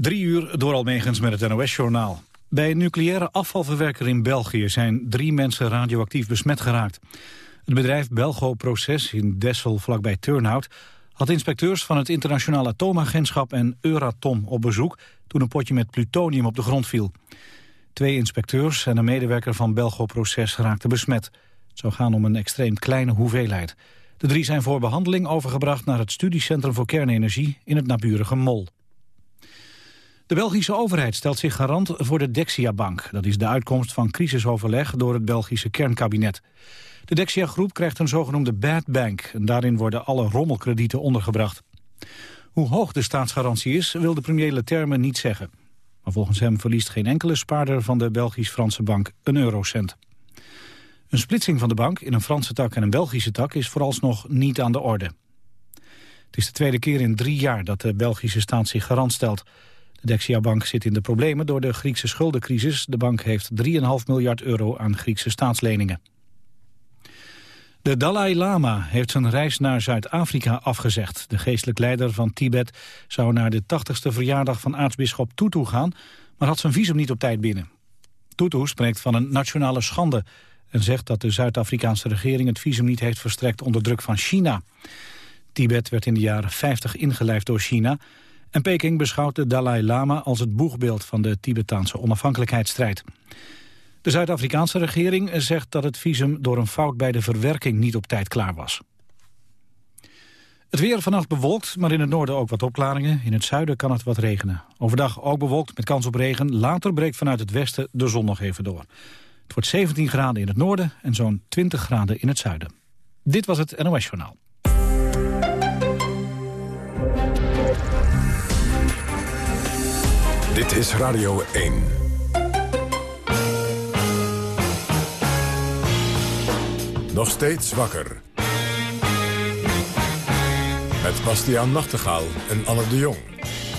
Drie uur door Almegens met het NOS-journaal. Bij een nucleaire afvalverwerker in België zijn drie mensen radioactief besmet geraakt. Het bedrijf Belgo Proces in Dessel vlakbij Turnhout had inspecteurs van het Internationaal Atoomagentschap en Euratom op bezoek toen een potje met plutonium op de grond viel. Twee inspecteurs en een medewerker van Belgo Proces raakten besmet. Het zou gaan om een extreem kleine hoeveelheid. De drie zijn voor behandeling overgebracht naar het studiecentrum voor kernenergie in het naburige Mol. De Belgische overheid stelt zich garant voor de Dexia-bank. Dat is de uitkomst van crisisoverleg door het Belgische kernkabinet. De Dexia-groep krijgt een zogenoemde bad bank... en daarin worden alle rommelkredieten ondergebracht. Hoe hoog de staatsgarantie is, wil de premier Leterme niet zeggen. Maar volgens hem verliest geen enkele spaarder van de Belgisch-Franse bank een eurocent. Een splitsing van de bank in een Franse tak en een Belgische tak is vooralsnog niet aan de orde. Het is de tweede keer in drie jaar dat de Belgische staat zich garant stelt. De Dexia-bank zit in de problemen door de Griekse schuldencrisis. De bank heeft 3,5 miljard euro aan Griekse staatsleningen. De Dalai Lama heeft zijn reis naar Zuid-Afrika afgezegd. De geestelijk leider van Tibet zou naar de 80ste verjaardag van aartsbisschop Tutu gaan... maar had zijn visum niet op tijd binnen. Tutu spreekt van een nationale schande... en zegt dat de Zuid-Afrikaanse regering het visum niet heeft verstrekt onder druk van China. Tibet werd in de jaren 50 ingelijfd door China... En Peking beschouwt de Dalai Lama als het boegbeeld van de Tibetaanse onafhankelijkheidsstrijd. De Zuid-Afrikaanse regering zegt dat het visum door een fout bij de verwerking niet op tijd klaar was. Het weer vannacht bewolkt, maar in het noorden ook wat opklaringen. In het zuiden kan het wat regenen. Overdag ook bewolkt met kans op regen. Later breekt vanuit het westen de zon nog even door. Het wordt 17 graden in het noorden en zo'n 20 graden in het zuiden. Dit was het NOS Journaal. Dit is Radio 1. Nog steeds wakker. Met Bastiaan Nachtegaal en Anne de Jong.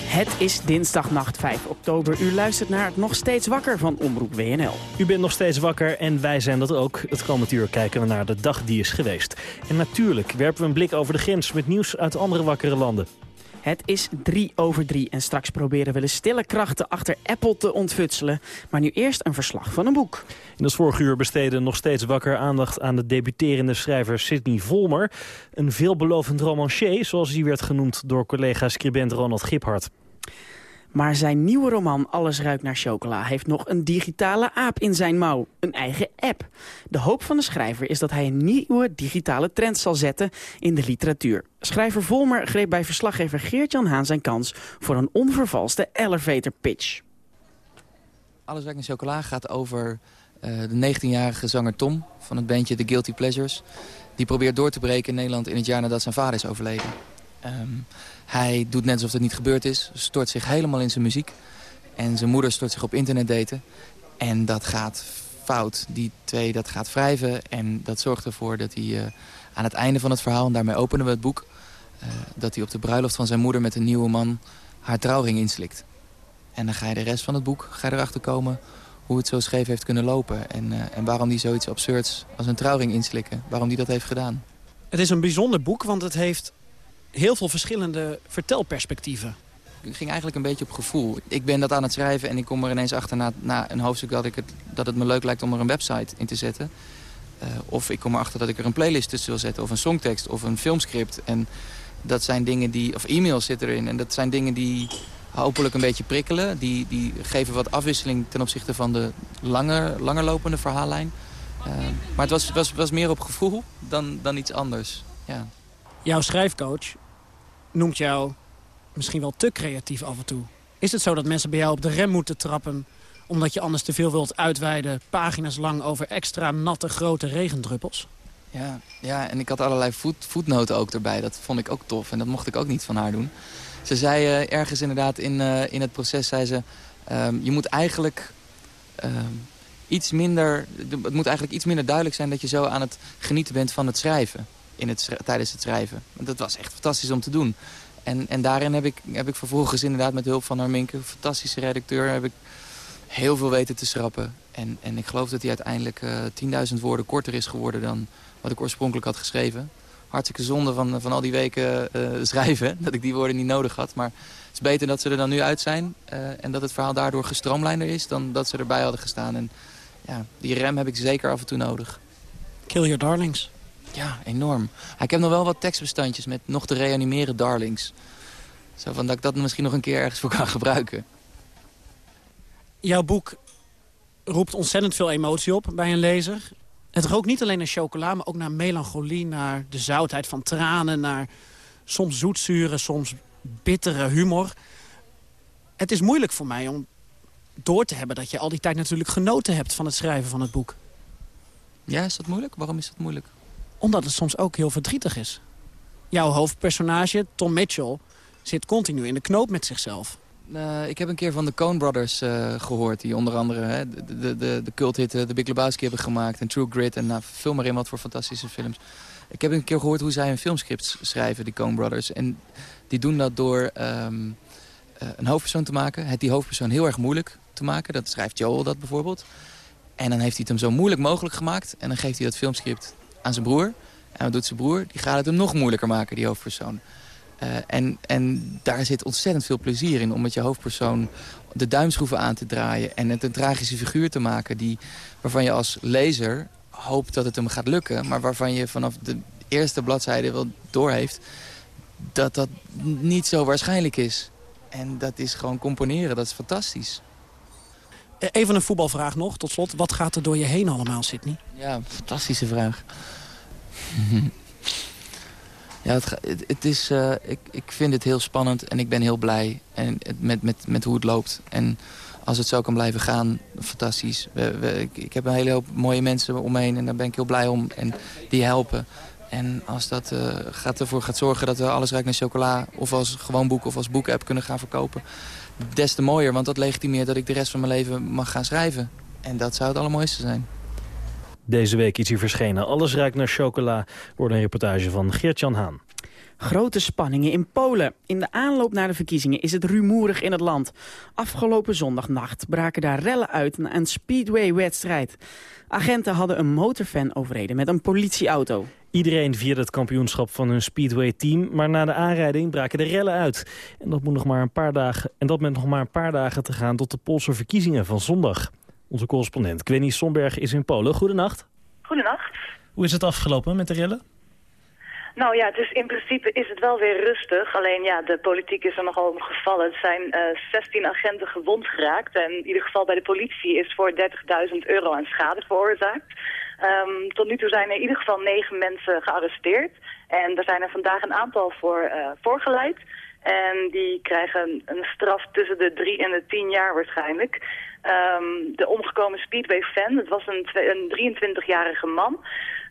Het is dinsdagnacht 5 oktober. U luistert naar het Nog Steeds Wakker van Omroep WNL. U bent nog steeds wakker en wij zijn dat ook. Het komend uur kijken we naar de dag die is geweest. En natuurlijk werpen we een blik over de grens met nieuws uit andere wakkere landen. Het is drie over drie en straks proberen we de stille krachten achter Apple te ontfutselen. Maar nu eerst een verslag van een boek. In het vorige uur besteden nog steeds wakker aandacht aan de debuterende schrijver Sidney Volmer. Een veelbelovend romancier, zoals hij werd genoemd door collega-scribent Ronald Giphart. Maar zijn nieuwe roman Alles ruikt naar chocola heeft nog een digitale aap in zijn mouw. Een eigen app. De hoop van de schrijver is dat hij een nieuwe digitale trend zal zetten in de literatuur. Schrijver Volmer greep bij verslaggever Geert-Jan Haan zijn kans voor een onvervalste elevator pitch. Alles ruikt naar chocola gaat over uh, de 19-jarige zanger Tom van het bandje The Guilty Pleasures. Die probeert door te breken in Nederland in het jaar nadat zijn vader is overleden. Um, hij doet net alsof het niet gebeurd is. Stort zich helemaal in zijn muziek. En zijn moeder stort zich op internet daten. En dat gaat fout. Die twee, dat gaat wrijven. En dat zorgt ervoor dat hij uh, aan het einde van het verhaal... en daarmee openen we het boek... Uh, dat hij op de bruiloft van zijn moeder met een nieuwe man... haar trouwring inslikt. En dan ga je de rest van het boek ga je erachter komen... hoe het zo scheef heeft kunnen lopen. En, uh, en waarom hij zoiets absurds als een trouwring inslikken... waarom hij dat heeft gedaan. Het is een bijzonder boek, want het heeft heel veel verschillende vertelperspectieven. Ik ging eigenlijk een beetje op gevoel. Ik ben dat aan het schrijven en ik kom er ineens achter na, een hoofdstuk dat, ik het, dat het me leuk lijkt om er een website in te zetten. Uh, of ik kom erachter dat ik er een playlist tussen wil zetten of een songtekst of een filmscript. En dat zijn dingen die, of e-mails zitten erin en dat zijn dingen die hopelijk een beetje prikkelen. Die, die geven wat afwisseling ten opzichte van de langer, lopende verhaallijn. Uh, maar het was, was, was meer op gevoel dan, dan iets anders. Ja. Jouw schrijfcoach noemt jou misschien wel te creatief af en toe. Is het zo dat mensen bij jou op de rem moeten trappen... omdat je anders te veel wilt uitweiden... pagina's lang over extra natte grote regendruppels? Ja, ja en ik had allerlei voet, voetnoten ook erbij. Dat vond ik ook tof en dat mocht ik ook niet van haar doen. Ze zei uh, ergens inderdaad in, uh, in het proces... zei ze, um, je moet eigenlijk... Um, iets minder, het moet eigenlijk iets minder duidelijk zijn... dat je zo aan het genieten bent van het schrijven in het, tijdens het schrijven. Dat was echt fantastisch om te doen. En, en daarin heb ik, heb ik vervolgens inderdaad met hulp van Arminke, een fantastische redacteur, heb ik heel veel weten te schrappen. En, en ik geloof dat hij uiteindelijk uh, 10.000 woorden korter is geworden dan wat ik oorspronkelijk had geschreven. Hartstikke zonde van, van al die weken uh, schrijven, dat ik die woorden niet nodig had. Maar Het is beter dat ze er dan nu uit zijn. en dat het verhaal daardoor gestroomlijnder is dan dat ze erbij hadden gestaan. En ja, die rem heb ik zeker af en toe nodig. Kill your darlings. Ja, enorm. Ik heb nog wel wat tekstbestandjes met nog te reanimeren darlings. Zo van dat ik dat misschien nog een keer ergens voor kan gebruiken. Jouw boek roept ontzettend veel emotie op bij een lezer. Het rookt niet alleen naar chocola, maar ook naar melancholie... naar de zoutheid van tranen, naar soms zoetzure, soms bittere humor. Het is moeilijk voor mij om door te hebben dat je al die tijd natuurlijk genoten hebt... van het schrijven van het boek. Ja, is dat moeilijk? Waarom is dat moeilijk? Omdat het soms ook heel verdrietig is. Jouw hoofdpersonage, Tom Mitchell, zit continu in de knoop met zichzelf. Uh, ik heb een keer van de Coen Brothers uh, gehoord. Die onder andere hè, de, de, de, de The Big Lebowski hebben gemaakt. En True Grit. En nou, vul maar in wat voor fantastische films. Ik heb een keer gehoord hoe zij een filmscript schrijven, die Coen Brothers. En die doen dat door um, uh, een hoofdpersoon te maken. Het die hoofdpersoon heel erg moeilijk te maken. Dat schrijft Joel dat bijvoorbeeld. En dan heeft hij het hem zo moeilijk mogelijk gemaakt. En dan geeft hij dat filmscript aan zijn broer. En wat doet zijn broer? Die gaat het hem nog moeilijker maken, die hoofdpersoon. Uh, en, en daar zit ontzettend veel plezier in om met je hoofdpersoon de duimschroeven aan te draaien... en het een tragische figuur te maken die, waarvan je als lezer hoopt dat het hem gaat lukken... maar waarvan je vanaf de eerste bladzijde wel doorheeft dat dat niet zo waarschijnlijk is. En dat is gewoon componeren, dat is fantastisch. Eh, even een voetbalvraag nog, tot slot. Wat gaat er door je heen allemaal, Sydney? Ja, fantastische vraag. ja, het, het, is, uh, ik, ik vind het heel spannend en ik ben heel blij en, met, met, met hoe het loopt. En als het zo kan blijven gaan, fantastisch. Ik, heb een hele hoop mooie mensen om me heen en daar ben ik heel blij om. En die helpen. En als dat uh, gaat ervoor gaat zorgen dat we alles ruikt naar chocola... of als gewoon boek of als boek-app kunnen gaan verkopen... des te mooier, want dat legitimeert dat ik de rest van mijn leven mag gaan schrijven. En dat zou het allermooiste zijn. Deze week is hier verschenen. Alles ruikt naar chocola. Wordt een reportage van Geert-Jan Haan. Grote spanningen in Polen. In de aanloop naar de verkiezingen is het rumoerig in het land. Afgelopen zondagnacht braken daar rellen uit na een speedway-wedstrijd. Agenten hadden een motorfan overreden met een politieauto. Iedereen vierde het kampioenschap van hun speedway-team, maar na de aanrijding braken de rellen uit. En dat, moet nog maar een paar dagen, en dat met nog maar een paar dagen te gaan tot de Poolse verkiezingen van zondag. Onze correspondent Gwenny Somberg is in Polen. Goedenacht. Goedenacht. Hoe is het afgelopen met de rellen? Nou ja, dus in principe is het wel weer rustig. Alleen ja, de politiek is er nogal gevallen. Er zijn uh, eh, 16 agenten gewond geraakt. En in ieder geval bij de politie is voor 30.000 euro aan schade veroorzaakt. Um, tot nu toe zijn er in ieder geval negen mensen gearresteerd. En er zijn er vandaag een aantal voor uh, voorgeleid. En die krijgen een straf tussen de drie en de tien jaar waarschijnlijk. Um, de omgekomen Speedway-fan, het was een, een 23-jarige man...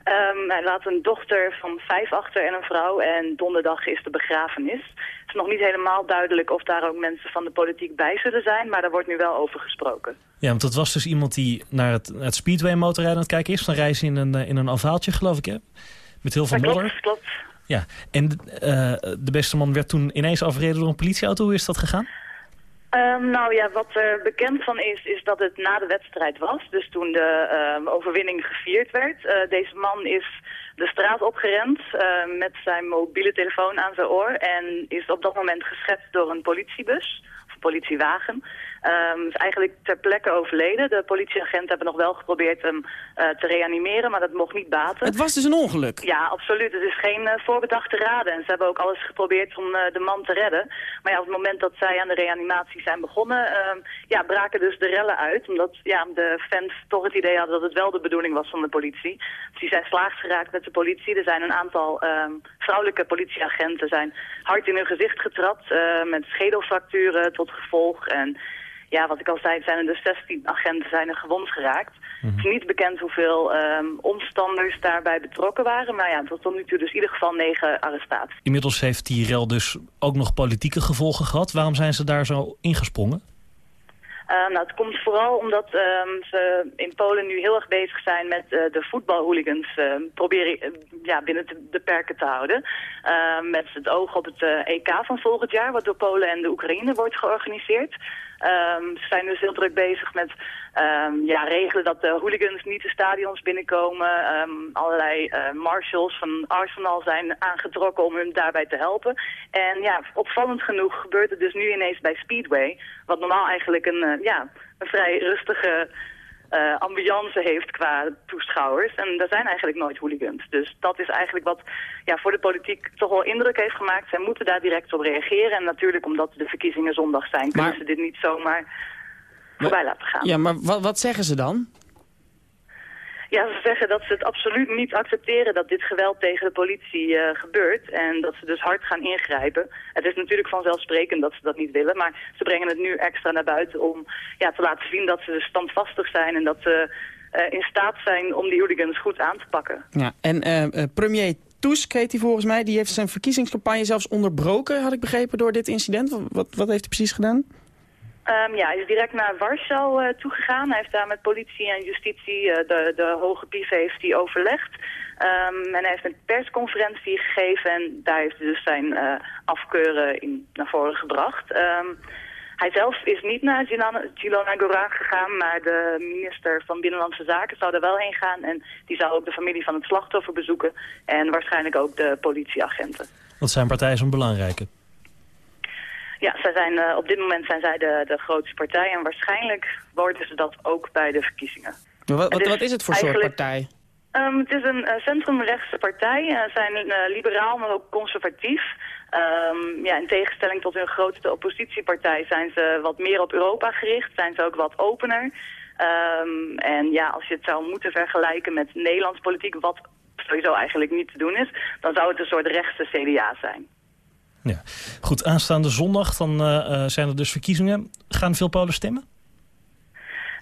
Um, hij laat een dochter van vijf achter en een vrouw en donderdag is de begrafenis. Het is nog niet helemaal duidelijk of daar ook mensen van de politiek bij zullen zijn, maar daar wordt nu wel over gesproken. Ja, want dat was dus iemand die naar het, het Speedway motorrijden aan het kijken is. Dan reizen in een, eh, in een ovaaltje, geloof ik, hè? Met heel veel modder. Klopt, klopt. Ja, en uh, de beste man werd toen ineens afgereden door een politieauto. Hoe is dat gegaan? Um, nou ja, wat er bekend van is, is dat het na de wedstrijd was. Dus toen de um, overwinning gevierd werd. Uh, deze man is de straat opgerend uh, met zijn mobiele telefoon aan zijn oor. En is op dat moment geschetst door een politiebus, of politiewagen. Um, is eigenlijk ter plekke overleden. De politieagenten hebben nog wel geprobeerd hem uh, te reanimeren, maar dat mocht niet baten. Het was dus een ongeluk? Ja, absoluut. Het is geen uh, voorbedachte raden. En ze hebben ook alles geprobeerd om uh, de man te redden. Maar ja, op het moment dat zij aan de reanimatie zijn begonnen, uh, ja, braken dus de rellen uit. Omdat ja, de fans toch het idee hadden dat het wel de bedoeling was van de politie. Dus die zijn slaags geraakt met de politie. Er zijn een aantal vrouwelijke politieagenten zijn hard in hun gezicht getrapt, met schedelfracturen tot gevolg. En ja, wat ik al zei, zijn er dus 16 agenten zijn er gewond geraakt. Het is niet bekend hoeveel um, omstanders daarbij betrokken waren. Maar ja, tot nu toe dus in ieder geval negen arrestaties. Inmiddels heeft die rel dus ook nog politieke gevolgen gehad. Waarom zijn ze daar zo ingesprongen? Nou, het komt vooral omdat ze in Polen nu heel erg bezig zijn met uh, de voetbalhooligans uh, proberen ja, binnen de perken te houden. met het oog op het EK van volgend jaar, wat door Polen en de Oekraïne wordt georganiseerd. Um, ze zijn dus heel druk bezig met ja, regelen dat de hooligans niet de stadions binnenkomen. Allerlei marshals van Arsenal zijn aangetrokken om hun daarbij te helpen. En ja, opvallend genoeg gebeurt het dus nu ineens bij Speedway. Wat normaal eigenlijk een, ja, een vrij rustige uh, ambiance heeft qua toeschouwers. En daar zijn eigenlijk nooit hooligans. Dus dat is eigenlijk wat ja, voor de politiek toch wel indruk heeft gemaakt. Zij moeten daar direct op reageren. En natuurlijk omdat de verkiezingen zondag zijn, kunnen ze dit niet zomaar voorbij laten gaan. Ja, maar wat, wat zeggen ze dan? Ja, ze zeggen dat ze het absoluut niet accepteren dat dit geweld tegen de politie uh, gebeurt. En dat ze dus hard gaan ingrijpen. Het is natuurlijk vanzelfsprekend dat ze dat niet willen. Maar ze brengen het nu extra naar buiten om ja, te laten zien dat ze standvastig zijn. En dat ze uh, in staat zijn om die hooligans goed aan te pakken. Ja, en uh, premier Tusk heet hij volgens mij. Die heeft zijn verkiezingscampagne zelfs onderbroken, had ik begrepen, door dit incident. Wat, wat heeft hij precies gedaan? Um, ja, hij is direct naar Warschau uh, toegegaan. Hij heeft daar met politie en justitie, uh, de, de hoge pief heeft hij overlegd. Um, en hij heeft een persconferentie gegeven en daar heeft hij dus zijn uh, afkeuren in, naar voren gebracht. Um, hij zelf is niet naar Gilona Gora gegaan, maar de minister van Binnenlandse Zaken zou er wel heen gaan. En die zou ook de familie van het slachtoffer bezoeken en waarschijnlijk ook de politieagenten. Wat zijn partijen zo'n belangrijke? Ja, zij zijn, uh, op dit moment zijn zij de, de grootste partij en waarschijnlijk worden ze dat ook bij de verkiezingen. Maar wat, wat, wat is het voor soort partij? Um, het is een uh, centrumrechtse partij. Ze uh, zijn uh, liberaal, maar ook conservatief. Um, ja, in tegenstelling tot hun grootste oppositiepartij zijn ze wat meer op Europa gericht. Zijn ze ook wat opener. Um, en ja, als je het zou moeten vergelijken met Nederlands politiek, wat sowieso eigenlijk niet te doen is, dan zou het een soort rechtse CDA zijn. Ja. Goed, aanstaande zondag dan uh, zijn er dus verkiezingen. Gaan veel Polen stemmen?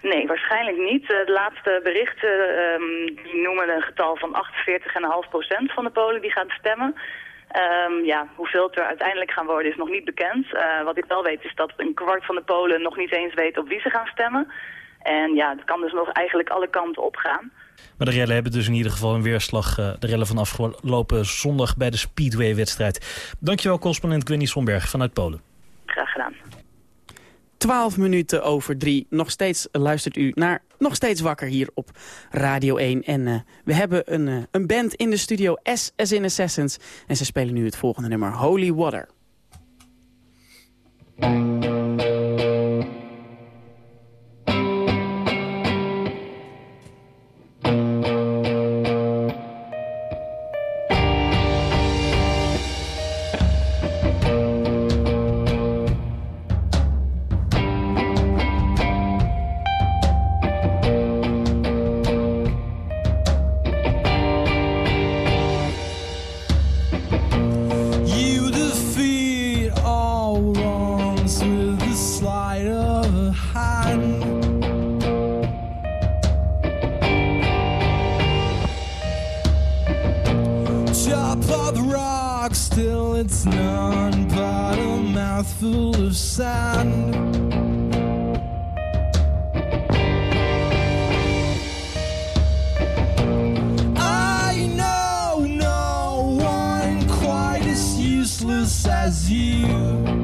Nee, waarschijnlijk niet. De laatste berichten um, die noemen een getal van 48,5% van de Polen die gaan stemmen. Um, ja, hoeveel het er uiteindelijk gaan worden is nog niet bekend. Wat ik wel weet is dat een kwart van de Polen nog niet eens weet op wie ze gaan stemmen. En ja, het kan dus nog eigenlijk alle kanten opgaan. Maar de rellen hebben dus in ieder geval een weerslag. Uh, de rellen van afgelopen zondag bij de Speedway-wedstrijd. Dankjewel, correspondent Gwenny Sonberg vanuit Polen. Graag gedaan. 12 minuten over drie. Nog steeds luistert u naar Nog Steeds Wakker hier op Radio 1. En uh, we hebben een, uh, een band in de studio, S as in Assassins. En ze spelen nu het volgende nummer, Holy Water. top the rock, still it's none but a mouthful of sand. as you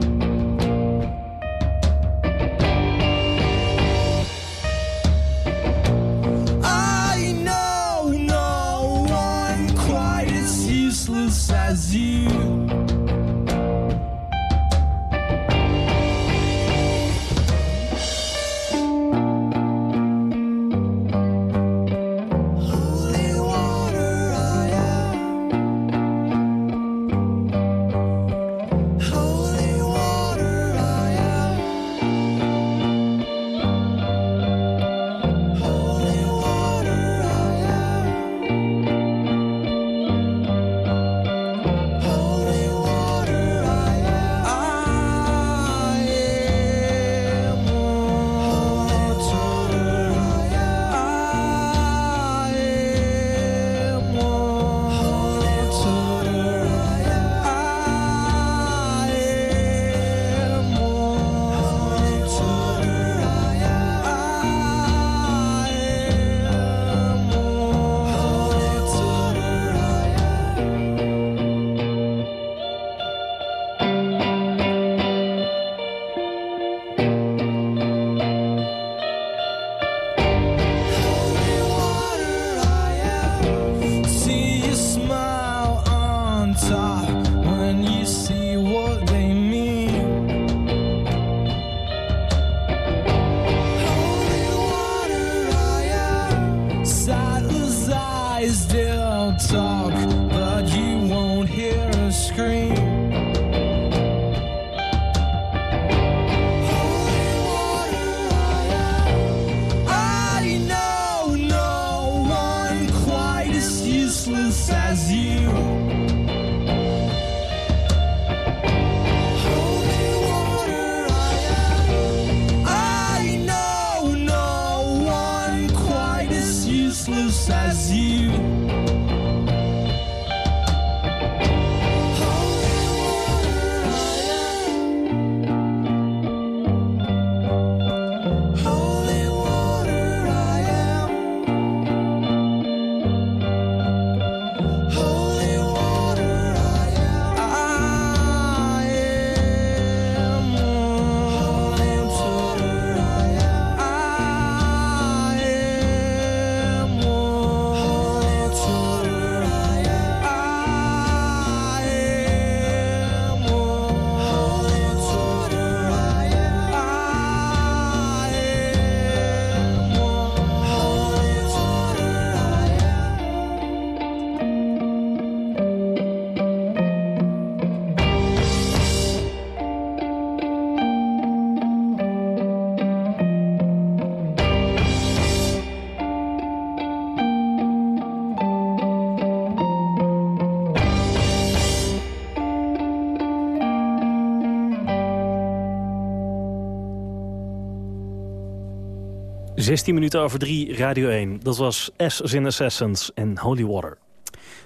16 minuten over 3, Radio 1. Dat was S in Assassins en Holy Water.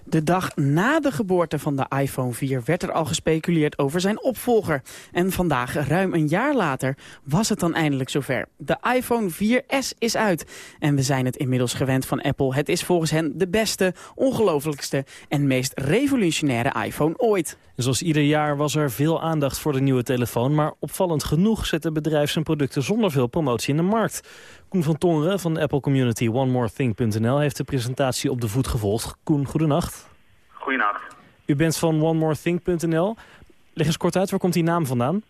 De dag na de geboorte van de iPhone 4 werd er al gespeculeerd over zijn opvolger. En vandaag, ruim een jaar later, was het dan eindelijk zover. De iPhone 4S is uit. En we zijn het inmiddels gewend van Apple. Het is volgens hen de beste, ongelooflijkste en meest revolutionaire iPhone ooit. Zoals ieder jaar was er veel aandacht voor de nieuwe telefoon... maar opvallend genoeg zet het bedrijf zijn producten zonder veel promotie in de markt. Koen van Tongeren van de Apple Community OneMoreThing.nl heeft de presentatie op de voet gevolgd. Koen, goedenacht. Goedenacht. U bent van OneMoreThing.nl. Leg eens kort uit, waar komt die naam vandaan?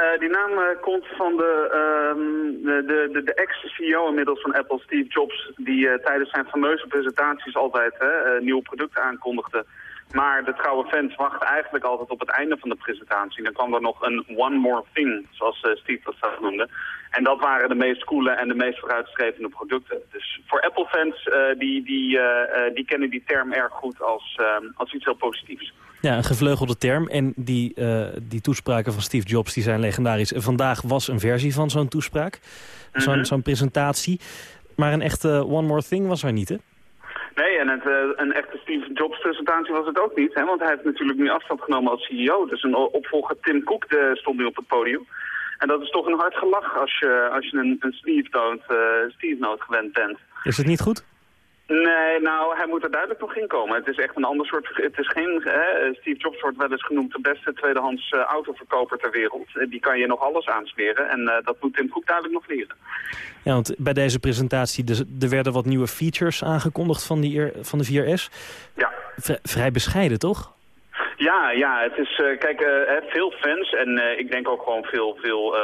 Uh, die naam uh, komt van de, uh, de, de, de ex-CEO inmiddels van Apple, Steve Jobs... die eh, tijdens zijn fameuze presentaties altijd nieuwe producten aankondigde... Maar de trouwe fans wachten eigenlijk altijd op het einde van de presentatie. Dan kwam er nog een one more thing, zoals uh, Steve dat noemde. En dat waren de meest coole en de meest vooruitstrevende producten. Dus voor Apple-fans, uh, die, die, uh, die kennen die term erg goed als, als iets heel positiefs. Ja, een gevleugelde term. En die, die toespraken van Steve Jobs die zijn legendarisch. En vandaag was een versie van zo'n toespraak, zo'n mm -hmm. zo'n presentatie. Maar een echte one more thing was er niet, hè? Nee, en het, uh, een echte Steve Jobs presentatie was het ook niet. Hè? Want hij heeft natuurlijk nu afstand genomen als CEO. Dus een opvolger Tim Cook de, stond nu op het podium. En dat is toch een hard gelach als je, als je een, een Steve, note, uh, Steve note gewend bent. Is het niet goed? Nee, nou, hij moet er duidelijk nog in komen. Het is echt een ander soort... Het is geen... Hè, Steve Jobs wordt wel eens genoemd de beste tweedehands uh, autoverkoper ter wereld. Die kan je nog alles aansmeren. En uh, dat moet Tim Cook duidelijk nog leren. Ja, want bij deze presentatie... Dus, er werden wat nieuwe features aangekondigd van, die, van de 4S. Ja. Vrij bescheiden, toch? Ja, ja, het is, uh, kijk, uh, veel fans en uh, ik denk ook gewoon veel, veel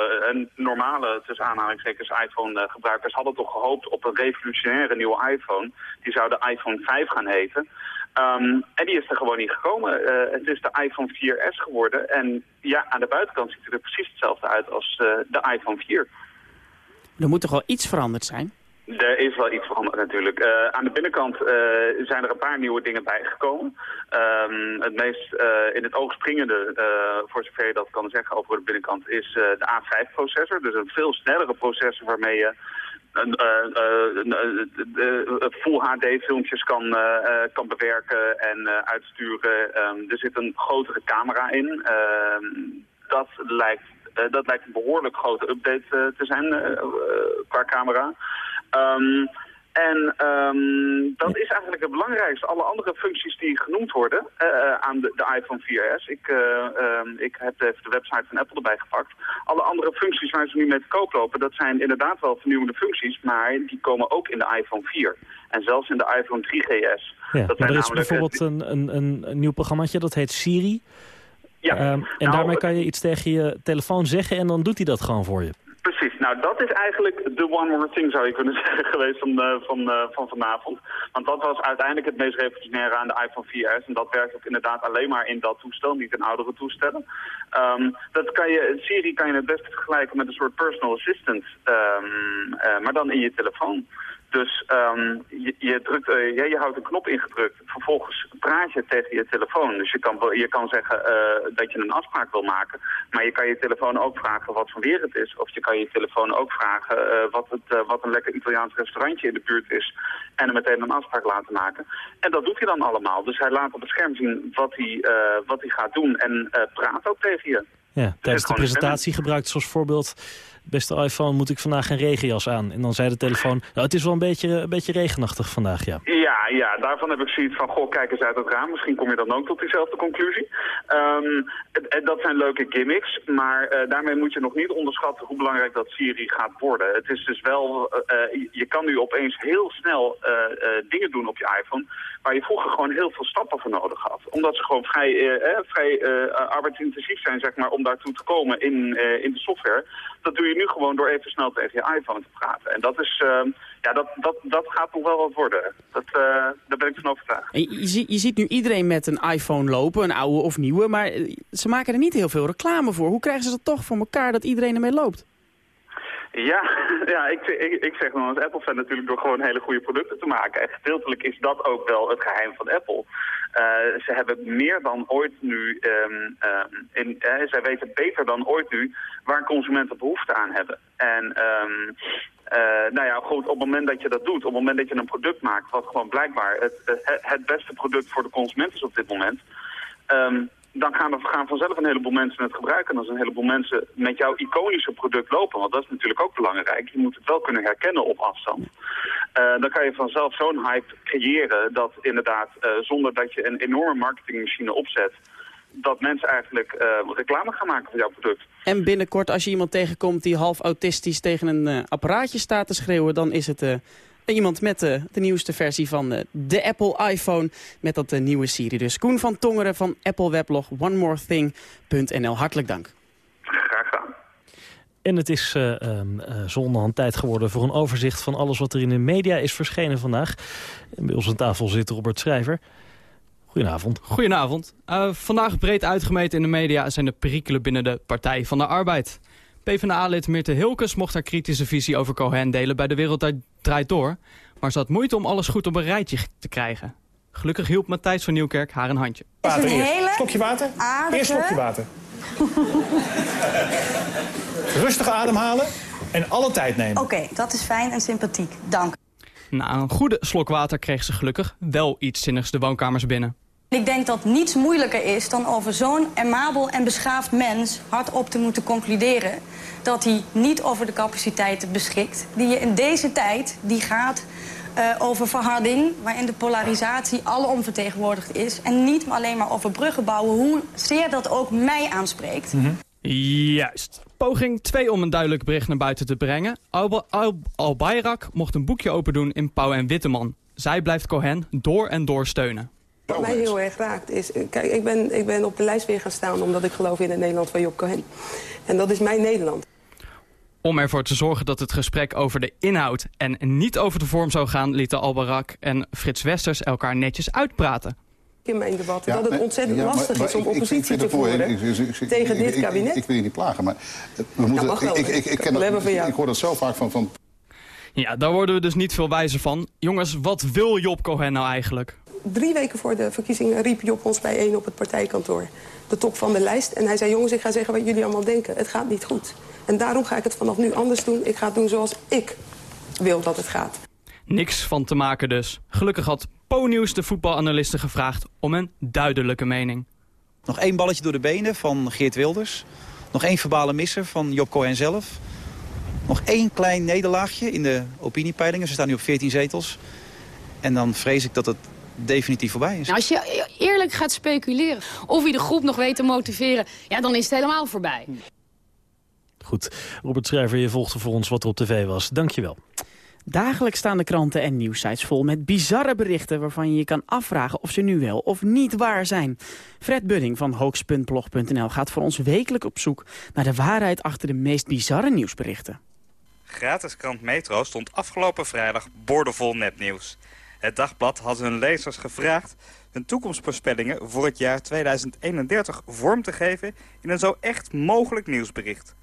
normale, tussen aanhalingstekens, iPhone-gebruikers hadden toch gehoopt op een revolutionaire nieuwe iPhone. Die zou de iPhone 5 gaan heten. Um, en die is er gewoon niet gekomen. het is de iPhone 4S geworden en ja, aan de buitenkant ziet het er precies hetzelfde uit als de iPhone 4. Er moet toch wel iets veranderd zijn? Er is wel iets veranderd natuurlijk. Uh, aan de binnenkant uh, zijn er een paar nieuwe dingen bijgekomen. Um, het meest uh, in het oog springende, voor zover je dat kan zeggen over de binnenkant, is de A5-processor. Dus een veel snellere processor waarmee je full HD-filmpjes kan, kan bewerken en uitsturen. Um, er zit een grotere camera in. Ehm, dat lijkt dat lijkt een behoorlijk grote update te zijn qua camera. Um, en um, dat is eigenlijk het belangrijkste. Alle andere functies die genoemd worden uh, aan de, de, iPhone 4S. Ik, uh, um, ik heb even de website van Apple erbij gepakt. Alle andere functies waar ze nu mee te koop lopen, dat zijn inderdaad wel vernieuwende functies. Maar die komen ook in de iPhone 4. En zelfs in de iPhone 3GS. Ja, dat er is bijvoorbeeld een, een, een nieuw programmaatje dat heet Siri. Ja. Um, en nou, daarmee kan je iets tegen je telefoon zeggen en dan doet hij dat gewoon voor je. Nou dat is eigenlijk de one more thing zou je kunnen zeggen geweest van, uh, van, uh, van vanavond. Want dat was uiteindelijk het meest revolutionaire aan de iPhone 4S. En dat werkt ook inderdaad alleen maar in dat toestel, niet in oudere toestellen. Um, dat kan je, Siri kan je het beste vergelijken met een soort personal assistant, um, uh, maar dan in je telefoon. Dus um, je, je, drukt, uh, je houdt een knop ingedrukt. Vervolgens praat je tegen je telefoon. Dus je kan, je kan zeggen uh, dat je een afspraak wil maken. Maar je kan je telefoon ook vragen wat voor weer het is. Of je kan je telefoon ook vragen uh, wat, het, wat een lekker Italiaans restaurantje in de buurt is. En er meteen een afspraak laten maken. En dat doet hij dan allemaal. Dus hij laat op het scherm zien wat hij, wat hij gaat doen. En praat ook tegen je. Ja, tijdens de presentatie gebruikt zoals voorbeeld beste iPhone, moet ik vandaag een regenjas aan? En dan zei de telefoon, nou, het is wel een beetje, een beetje regenachtig vandaag, ja. Ja, daarvan heb ik zoiets van, goh, kijk eens uit het raam. Misschien kom je dan ook tot diezelfde conclusie. Um, dat zijn leuke gimmicks, maar uh, daarmee moet je nog niet onderschatten hoe belangrijk dat Siri gaat worden. Het is dus wel, uh, je kan nu opeens heel snel dingen doen op je iPhone, waar je vroeger gewoon heel veel stappen voor nodig had. Omdat ze gewoon vrij, vrij arbeidsintensief zijn, zeg maar, om daartoe te komen in, in de software. Dat doe je nu gewoon door even snel tegen je iPhone te praten. En dat is, uh, ja, dat, dat, dat gaat nog wel wat worden. Dat, uh, daar ben ik van overtuigd. Je, je, je, ziet nu iedereen met een iPhone lopen, een oude of nieuwe, maar eh, ze maken er niet heel veel reclame voor. Hoe krijgen ze dat toch voor elkaar dat iedereen ermee loopt? Ja, ja ik, ik, ik zeg dan als Apple-fan natuurlijk door gewoon hele goede producten te maken. En gedeeltelijk is dat ook wel het geheim van Apple. Uh, ze hebben meer dan ooit nu, um, in, uh, zij weten beter dan ooit nu waar consumenten behoefte aan hebben. En um, nou ja, goed, op het moment dat je dat doet, op het moment dat je een product maakt... wat gewoon blijkbaar het, het, beste product voor de consument is op dit moment... dan gaan, er, gaan vanzelf een heleboel mensen het gebruiken. En als een heleboel mensen met jouw iconische product lopen, want dat is natuurlijk ook belangrijk. Je moet het wel kunnen herkennen op afstand. Uh, dan kan je vanzelf zo'n hype creëren dat inderdaad, uh, zonder dat je een enorme marketingmachine opzet, dat mensen eigenlijk uh, reclame gaan maken voor jouw product. En binnenkort als je iemand tegenkomt die half autistisch tegen een apparaatje staat te schreeuwen, dan is het iemand met de, de nieuwste versie van de Apple iPhone met dat nieuwe Siri. Dus Koen van Tongeren van Apple Weblog onemorething.nl. Hartelijk dank. Graag gedaan. En het is uh, uh, tijd geworden voor een overzicht van alles wat er in de media is verschenen vandaag. En bij ons aan tafel zit Robert Schrijver. Goedenavond. Goedenavond. Uh, vandaag breed uitgemeten in de media zijn de perikelen binnen de Partij van de Arbeid. PvdA-lid Mirte Hilkes mocht haar kritische visie over Cohen delen bij De Wereld Draait Door. Maar ze had moeite om alles goed op een rijtje te krijgen. Gelukkig hielp Matthijs van Nieuwkerk haar een handje. Water eerst. Hele slokje water. Aardige... Eerst slokje water. Rustig ademhalen en alle tijd nemen. Oké, dat is fijn en sympathiek. Dank. Na een goede slok water kreeg ze gelukkig wel iets zinnigs de woonkamers binnen. Ik denk dat niets moeilijker is dan over zo'n amabel en beschaafd mens hardop te moeten concluderen dat hij niet over de capaciteiten beschikt die je in deze tijd, die gaat uh, over verharding, waarin de polarisatie alom vertegenwoordigd is. En niet alleen maar over bruggen bouwen, hoe zeer dat ook mij aanspreekt. -hmm. Juist. Poging 2 om een duidelijk bericht naar buiten te brengen. Al, Al, mocht een boekje open doen in Pauw en Witteman. Zij blijft Cohen door en door steunen. Wat mij heel erg raakt is... Kijk, ik ben, ik ben op de lijst weer gaan staan omdat ik geloof in het Nederland van Job Cohen. En dat is mijn Nederland. Om ervoor te zorgen dat het gesprek over de inhoud en niet over de vorm zou gaan... lieten Albarak en Frits Westers elkaar netjes uitpraten. In mijn debat dat het ontzettend lastig is om oppositie te voeren tegen dit kabinet. Ik, wil je niet plagen, maar we moeten, ja, ik, ik, ken dat, ik hoor dat zo vaak van, van... Ja, daar worden we dus niet veel wijzer van. Jongens, wat wil Job Cohen nou eigenlijk? Drie weken voor de verkiezingen riep Job ons bijeen op het partijkantoor. De top van de lijst. En hij zei, jongens, ik ga zeggen wat jullie allemaal denken. Het gaat niet goed. En daarom ga ik het vanaf nu anders doen. Ik ga het doen zoals ik wil dat het gaat. Niks van te maken dus. Gelukkig had Po-nieuws de voetbalanalisten gevraagd om een duidelijke mening. Nog één balletje door de benen van Geert Wilders. Nog één verbale misser van Job Cohen zelf. Nog één klein nederlaagje in de opiniepeilingen. Ze staan nu op 14 zetels. En dan vrees ik dat het definitief voorbij is. Nou, als je eerlijk gaat speculeren of je de groep nog weet te motiveren... ja, dan is het helemaal voorbij. Goed. Robert Schrijver, je volgde voor ons wat er op tv was. Dank je wel. Dagelijks staan de kranten en nieuwsites vol met bizarre berichten... waarvan je je kan afvragen of ze nu wel of niet waar zijn. Fred Budding van hoax.blog.nl gaat voor ons wekelijk op zoek... naar de waarheid achter de meest bizarre nieuwsberichten. Gratis krant Metro stond afgelopen vrijdag boordevol nepnieuws. Het dagblad had hun lezers gevraagd hun toekomstvoorspellingen voor het jaar 2031 vorm te geven in een zo echt mogelijk nieuwsbericht.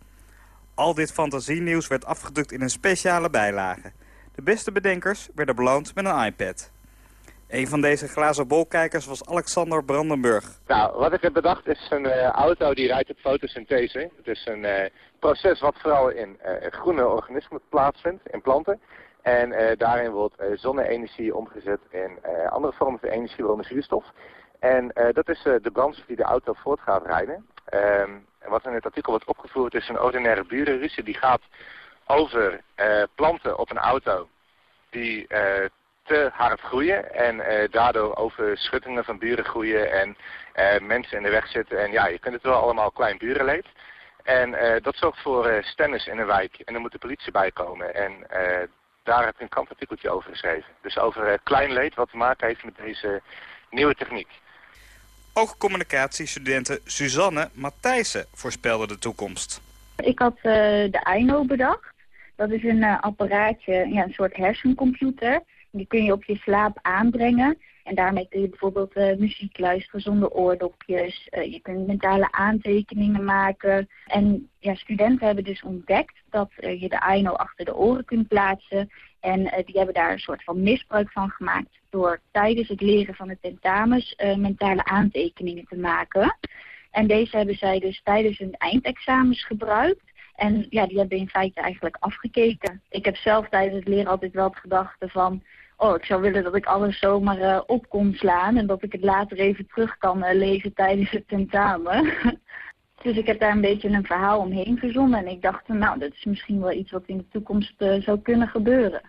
Al dit fantasienieuws werd afgedrukt in een speciale bijlage. De beste bedenkers werden beloond met een iPad. Een van deze glazen bolkijkers was Alexander Brandenburg. Nou, wat ik heb bedacht is een uh, auto die rijdt op fotosynthese. Het is een uh, proces wat vooral in uh, groene organismen plaatsvindt, in planten. En uh, daarin wordt uh, zonne-energie omgezet in uh, andere vormen van energie, waaronder zuurstof. En dat is de brandstof die de auto voort gaat rijden. Um, en wat in het artikel wordt opgevoerd is een ordinaire burenruzie. Die gaat over planten op een auto die te hard groeien. En daardoor over schuttingen van buren groeien en mensen in de weg zitten. En ja, je kunt het wel allemaal klein burenleed. En dat zorgt voor stennis in een wijk. En er moet de politie bij komen. En daar heb ik een krantartikeltje over geschreven. Dus over uh, klein leed wat te maken heeft met deze nieuwe techniek. Ook communicatiestudenten Suzanne Matthijssen voorspelde de toekomst. Ik had uh, de Aino bedacht. Dat is een uh, apparaatje, ja, een soort hersencomputer. Die kun je op je slaap aanbrengen. En daarmee kun je bijvoorbeeld uh, muziek luisteren zonder oordopjes. Uh, je kunt mentale aantekeningen maken. En ja, studenten hebben dus ontdekt dat uh, je de AINO achter de oren kunt plaatsen. En die hebben daar een soort van misbruik van gemaakt door tijdens het leren van de tentamens mentale aantekeningen te maken. En deze hebben zij dus tijdens hun eindexamens gebruikt. En ja, die hebben in feite eigenlijk afgekeken. Ik heb zelf tijdens het leren altijd wel het gedachte van... oh, ik zou willen dat ik alles zomaar uh, op kon slaan... en dat ik het later even terug kan uh, lezen tijdens het tentamen. dus ik heb daar een beetje een verhaal omheen verzonnen. En ik dacht, nou, dat is misschien wel iets wat in de toekomst uh, zou kunnen gebeuren.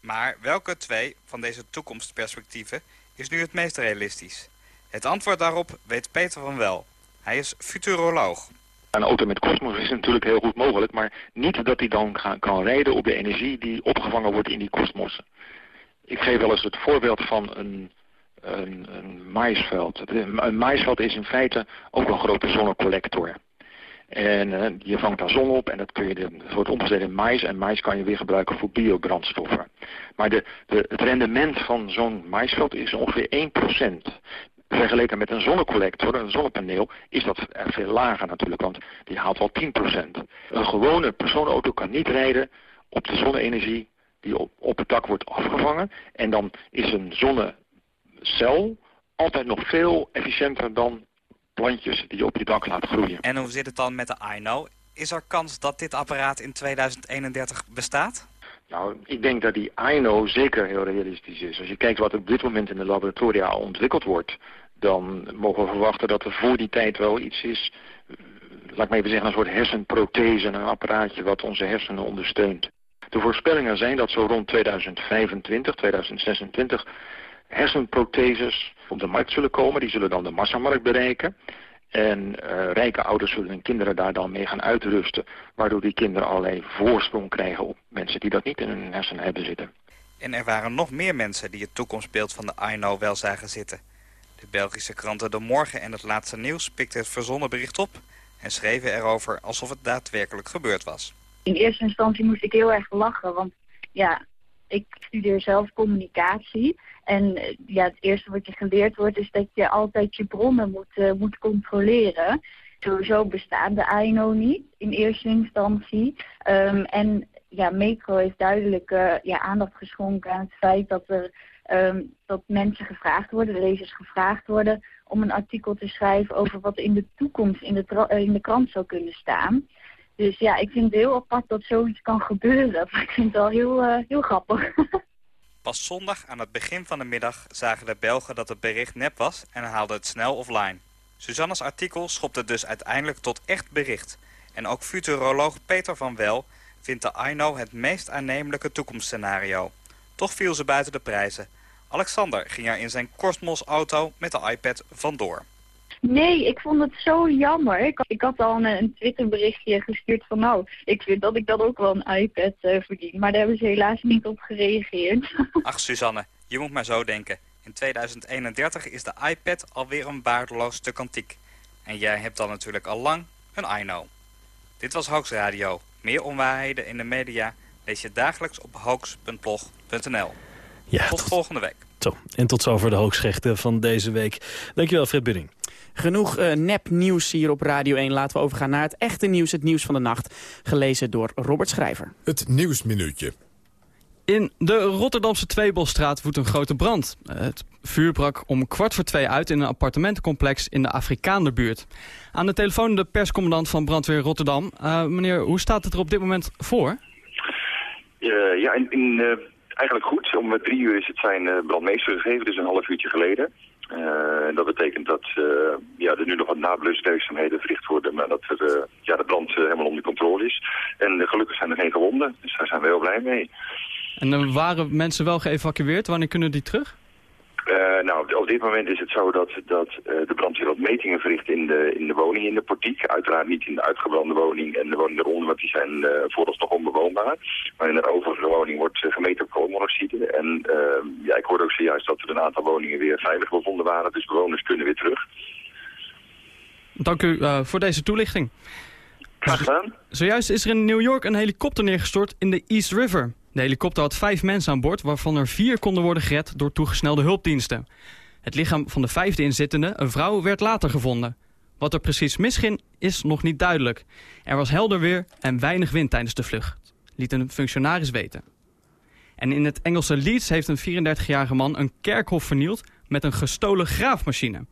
Maar welke twee van deze toekomstperspectieven is nu het meest realistisch? Het antwoord daarop weet Peter van Wel. Hij is futuroloog. Een auto met kosmos is natuurlijk heel goed mogelijk, maar niet dat hij dan gaan, kan rijden op de energie die opgevangen wordt in die kosmos. Ik geef wel eens het voorbeeld van een, een, een maisveld. Een maisveld is in feite ook een grote zonnecollector. En uh, je vangt daar zon op en dat kun je, wordt omgezet in mais. En mais kan je weer gebruiken voor biobrandstoffen. Maar de, de, het rendement van zo'n maisveld is ongeveer 1%. Vergeleken met een zonnecollector, een zonnepaneel, is dat veel lager natuurlijk, want die haalt wel 10%. Een gewone personenauto kan niet rijden op de zonne-energie die op, op het dak wordt afgevangen. En dan is een zonnecel altijd nog veel efficiënter dan plantjes die je op je dak laat groeien. En hoe zit het dan met de iKnow? Is er kans dat dit apparaat in 2031 bestaat? Nou, ik denk dat die INO zeker heel realistisch is. Als je kijkt wat op dit moment in de laboratoria ontwikkeld wordt... dan mogen we verwachten dat er voor die tijd wel iets is... Eh, laat ik maar even zeggen, een soort hersenprothese, een apparaatje wat onze hersenen ondersteunt. De voorspellingen zijn dat zo rond 2025, 2026 hersenprotheses op de markt zullen komen. Die zullen dan de massamarkt bereiken. En uh, rijke ouders zullen hun kinderen daar dan mee gaan uitrusten. Waardoor die kinderen allerlei voorsprong krijgen op mensen die dat niet in hun hersenen hebben zitten. En er waren nog meer mensen die het toekomstbeeld van de INO wel zagen zitten. De Belgische kranten De Morgen en het Laatste Nieuws pikten het verzonnen bericht op... en schreven erover alsof het daadwerkelijk gebeurd was. In eerste instantie moest ik heel erg lachen, want ja, ik studeer zelf communicatie. En eh, ja, het eerste wat je geleerd wordt is dat je altijd je bronnen moet, uh, moet controleren. Sowieso bestaat de AINO niet in eerste instantie. Um, en ja, Metro heeft duidelijk uh, ja, aandacht geschonken aan het feit dat er um, dat mensen gevraagd worden, de lezers gevraagd worden, om een artikel te schrijven over wat in de toekomst in de, in de krant zou kunnen staan. Dus ja, ik vind het heel apart dat zoiets kan gebeuren. Maar ik vind het wel heel, uh, heel grappig. Pas zondag aan het begin van de middag zagen de Belgen dat het bericht nep was en haalden het snel offline. Suzanne's artikel schopte dus uiteindelijk tot echt bericht. En ook futuroloog Peter van Wel vindt de INO het meest aannemelijke toekomstscenario. Toch viel ze buiten de prijzen. Alexander ging er in zijn Cosmos-auto met de iPad vandoor. Nee, ik vond het zo jammer. Ik, ik had al een, een Twitterberichtje gestuurd van nou, ik vind dat ik dan ook wel een iPad uh, verdien. Maar daar hebben ze helaas niet op gereageerd. Ach Suzanne, je moet maar zo denken. In 2031 is de iPad alweer een waardeloos stuk antiek. En jij hebt dan natuurlijk al lang een iKnow. Dit was Hoax Radio. Meer onwaarheden in de media lees je dagelijks op hoax.blog.nl. Ja, tot, tot volgende week. Zo, en tot zover de hoogschechten van deze week. Dankjewel Fred Budding. Genoeg uh, nepnieuws hier op Radio 1. Laten we overgaan naar het echte nieuws, het nieuws van de nacht. Gelezen door Robert Schrijver. Het Nieuwsminuutje. In de Rotterdamse Tweebosstraat woedt een grote brand. Het vuur brak om kwart voor twee uit in een appartementencomplex in de Afrikaanderbuurt. Aan de telefoon de perscommandant van Brandweer Rotterdam. Uh, meneer, hoe staat het er op dit moment voor? Uh, ja, in, in, eigenlijk goed. Om drie uur is het zijn brandmeester gegeven, dus een half uurtje geleden. Uh, dat betekent dat uh, ja, er nu nog wat nabluswerkzaamheden verricht worden, maar dat er, uh, ja, de brand helemaal onder controle is. En gelukkig zijn er geen gewonden, dus daar zijn we heel blij mee. En waren mensen wel geëvacueerd? Wanneer kunnen die terug? Uh, nou, op dit moment is het zo dat, dat uh, de brandweer wat metingen verricht in de, in de woning, in de portiek. Uiteraard niet in de uitgebrande woning en de woning eronder, want die zijn uh, vooralsnog onbewoonbaar. Maar in de overige woning wordt gemeten op koolmonoxide. En ja, ik hoorde ook zojuist dat er een aantal woningen weer veilig bevonden waren, dus bewoners kunnen weer terug. Dank u voor deze toelichting. Graag gedaan. Zojuist is er in New York een helikopter neergestort in de East River. De helikopter had vijf mensen aan boord, waarvan er vier konden worden gered door toegesnelde hulpdiensten. Het lichaam van de vijfde inzittende, een vrouw, werd later gevonden. Wat er precies misging, is nog niet duidelijk. Er was helder weer en weinig wind tijdens de vlucht, liet een functionaris weten. En in het Engelse Leeds heeft een 34-jarige man een kerkhof vernield met een gestolen graafmachine.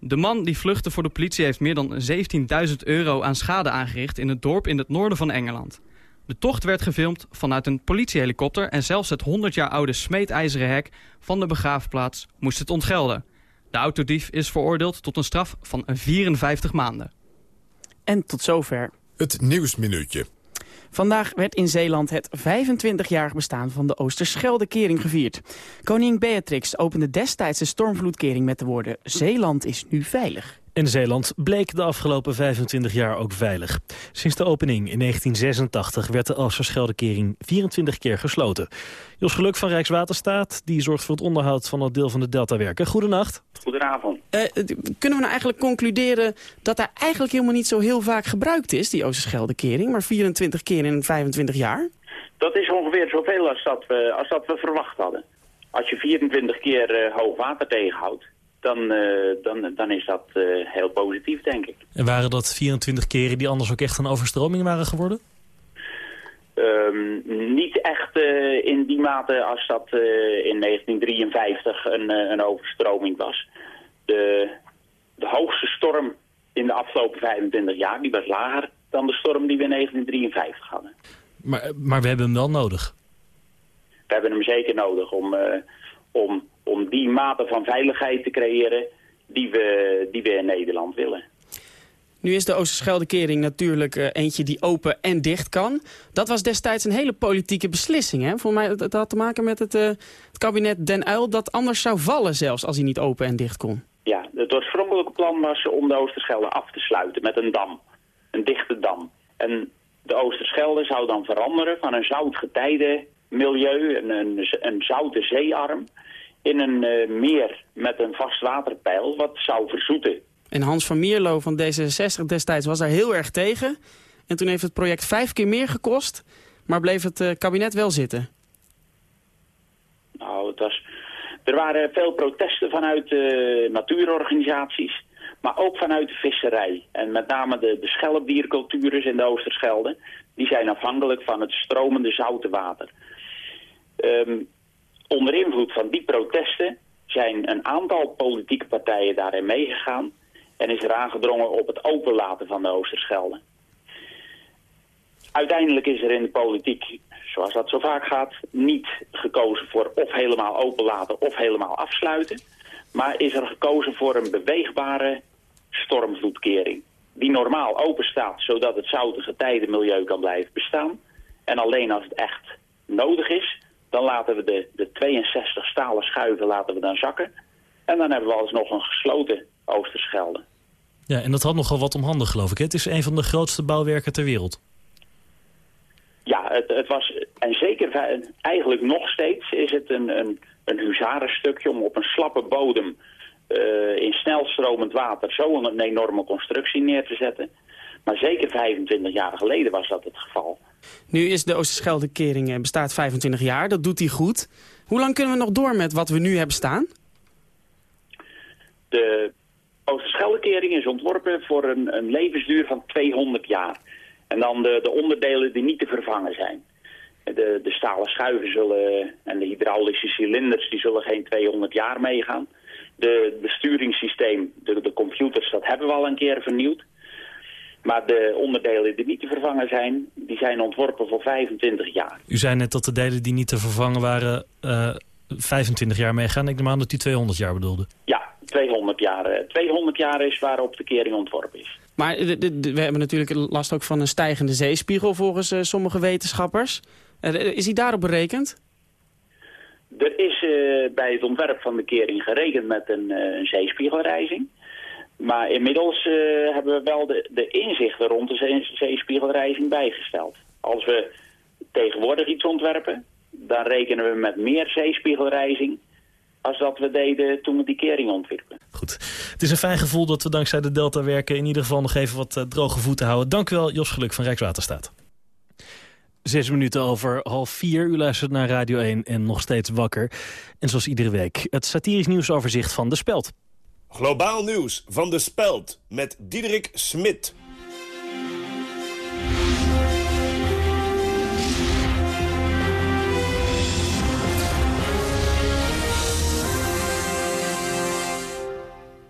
De man die vluchtte voor de politie heeft meer dan 17.000 euro aan schade aangericht in het dorp in het noorden van Engeland. De tocht werd gefilmd vanuit een politiehelikopter en zelfs het 100 jaar oude smeedijzeren hek van de begraafplaats moest het ontgelden. De autodief is veroordeeld tot een straf van 54 maanden. En tot zover. Het Nieuwsminuutje. Vandaag werd in Zeeland het 25-jarig bestaan van de Oosterschelde-kering gevierd. Koningin Beatrix opende destijds de stormvloedkering met de woorden... Zeeland is nu veilig. En Zeeland bleek de afgelopen 25 jaar ook veilig. Sinds de opening in 1986 werd de Oosterscheldekering 24 keer gesloten. Jos Geluk van Rijkswaterstaat die zorgt voor het onderhoud van dat deel van de Deltawerken. Goedenacht. Goedenavond. Uh, kunnen we nou eigenlijk concluderen dat daar eigenlijk helemaal niet zo heel vaak gebruikt is, die Oosterscheldekering, maar 24 keer in 25 jaar? Dat is ongeveer zoveel als dat we, als dat we verwacht hadden. Als je 24 keer uh, hoog water tegenhoudt, dan, uh, dan, dan is dat uh, heel positief, denk ik. En waren dat 24 keren die anders ook echt een overstroming waren geworden? Um, niet echt uh, in die mate als dat in 1953 een, een overstroming was. De, de hoogste storm in de afgelopen 25 jaar die was lager dan de storm die we in 1953 hadden. Maar, maar we hebben hem wel nodig? We hebben hem zeker nodig om, om om die mate van veiligheid te creëren die we, die we in Nederland willen. Nu is de Oosterscheldekering natuurlijk uh, eentje die open en dicht kan. Dat was destijds een hele politieke beslissing. Hè? Voor mij dat had te maken met het, uh, het kabinet Den Uyl dat anders zou vallen zelfs als hij niet open en dicht kon. Ja, het oorspronkelijke plan was om de Oosterschelde af te sluiten met een dam. Een dichte dam. En de Oosterschelde zou dan veranderen van een zoutgetijde milieu, een, een, een zoute zeearm in een uh, meer met een vast waterpeil wat zou verzoeten. En Hans van Mierlo van D66 destijds was daar heel erg tegen. En toen heeft het project vijf keer meer gekost, maar bleef het uh, kabinet wel zitten. Nou, het was, er waren veel protesten vanuit uh, natuurorganisaties, maar ook vanuit de visserij. En met name de, de schelpdiercultures in de Oosterschelde, die zijn afhankelijk van het stromende zoute water. Um, onder invloed van die protesten zijn een aantal politieke partijen daarin meegegaan en is er aangedrongen op het openlaten van de Oosterschelde. Uiteindelijk is er in de politiek, zoals dat zo vaak gaat, niet gekozen voor of helemaal openlaten of helemaal afsluiten. Maar is er gekozen voor een beweegbare stormvloedkering. Die normaal open staat, zodat het zoutige tijdenmilieu kan blijven bestaan. En alleen als het echt nodig is, dan laten we de, de 62 stalen schuiven laten we dan zakken. En dan hebben we alsnog een gesloten Oosterschelde. Ja, en dat had nogal wat om handen, geloof ik. Het is een van de grootste bouwwerken ter wereld. Ja, het, het was, en zeker eigenlijk nog steeds is het een, een, een huzarenstukje om op een slappe bodem uh, in snelstromend water zo'n enorme constructie neer te zetten. Maar zeker 25 jaar geleden was dat het geval. Nu is de Oosterscheldekering bestaat 25 jaar, dat doet hij goed. Hoe lang kunnen we nog door met wat we nu hebben staan? De Oosterscheldekering is ontworpen voor een, een levensduur van 200 jaar. En dan de, de onderdelen die niet te vervangen zijn. De, de stalen schuiven zullen, en de hydraulische cilinders die zullen geen 200 jaar meegaan. De besturingssysteem, de, de computers, dat hebben we al een keer vernieuwd. Maar de onderdelen die niet te vervangen zijn, die zijn ontworpen voor 25 jaar. U zei net dat de delen die niet te vervangen waren uh, 25 jaar meegaan. Ik neem aan dat u 200 jaar bedoelde. Ja, 200 jaar. 200 jaar is waarop de kering ontworpen is. Maar de, de, de, we hebben natuurlijk last ook van een stijgende zeespiegel volgens uh, sommige wetenschappers. Uh, is die daarop berekend? Er is uh, bij het ontwerp van de kering gerekend met een, een zeespiegelrijzing. Maar inmiddels uh, hebben we wel de, de inzichten rond de zeespiegelrijzing bijgesteld. Als we tegenwoordig iets ontwerpen, dan rekenen we met meer zeespiegelrijzing als dat we deden toen we die kering ontwierpen. Goed. Het is een fijn gevoel dat we dankzij de Delta werken in ieder geval nog even wat uh, droge voeten houden. Dank u wel, Jos Geluk van Rijkswaterstaat. Zes minuten over half vier. U luistert naar Radio 1 en nog steeds wakker. En zoals iedere week het satirisch nieuwsoverzicht van De Speld. Globaal nieuws van De Speld met Diederik Smit.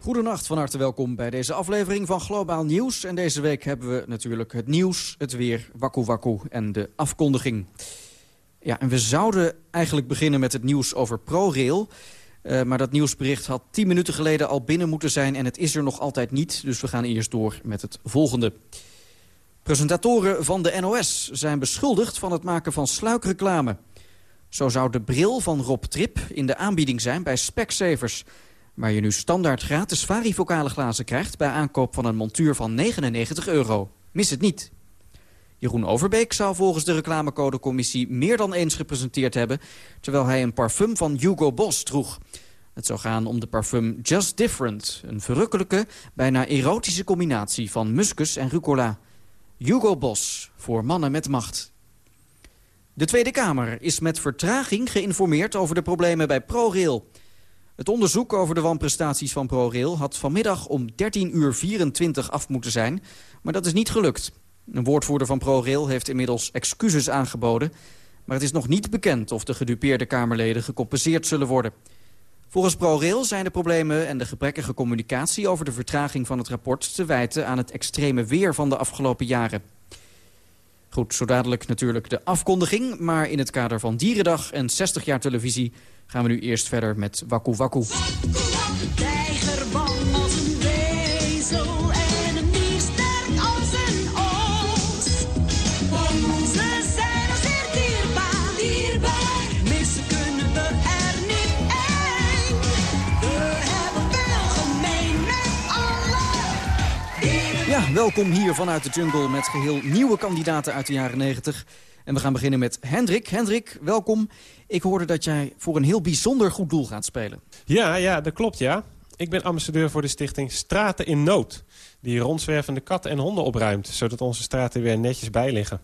Goedenacht, van harte welkom bij deze aflevering van Globaal Nieuws. En deze week hebben we natuurlijk het nieuws, het weer, wakku wakku en de afkondiging. Ja, en we zouden eigenlijk beginnen met het nieuws over ProRail... Uh, maar dat nieuwsbericht had tien minuten geleden al binnen moeten zijn... en het is er nog altijd niet, dus we gaan eerst door met het volgende. Presentatoren van de NOS zijn beschuldigd van het maken van sluikreclame. Zo zou de bril van Rob Trip in de aanbieding zijn bij Specsavers... waar je nu standaard gratis varivocale glazen krijgt... bij aankoop van een montuur van 99 euro. Mis het niet. Jeroen Overbeek zou volgens de reclamecodecommissie meer dan eens gepresenteerd hebben... terwijl hij een parfum van Hugo Boss droeg. Het zou gaan om de parfum Just Different. Een verrukkelijke, bijna erotische combinatie van muskus en rucola. Hugo Boss, voor mannen met macht. De Tweede Kamer is met vertraging geïnformeerd over de problemen bij ProRail. Het onderzoek over de wanprestaties van ProRail had vanmiddag om 13 uur 24 af moeten zijn, maar dat is niet gelukt. Een woordvoerder van ProRail heeft inmiddels excuses aangeboden... maar het is nog niet bekend of de gedupeerde Kamerleden gecompenseerd zullen worden. Volgens ProRail zijn de problemen en de gebrekkige communicatie... over de vertraging van het rapport te wijten aan het extreme weer van de afgelopen jaren. Goed, zo dadelijk natuurlijk de afkondiging... maar in het kader van Dierendag en 60 jaar televisie... gaan we nu eerst verder met Waku Waku. Welkom hier vanuit de jungle met geheel nieuwe kandidaten uit de jaren 90. En we gaan beginnen met Hendrik. Hendrik, welkom. Ik hoorde dat jij voor een heel bijzonder goed doel gaat spelen. Ja, ja, dat klopt, ja. Ik ben ambassadeur voor de stichting Straten in Nood. Die rondzwervende katten en honden opruimt, zodat onze straten weer netjes bijliggen.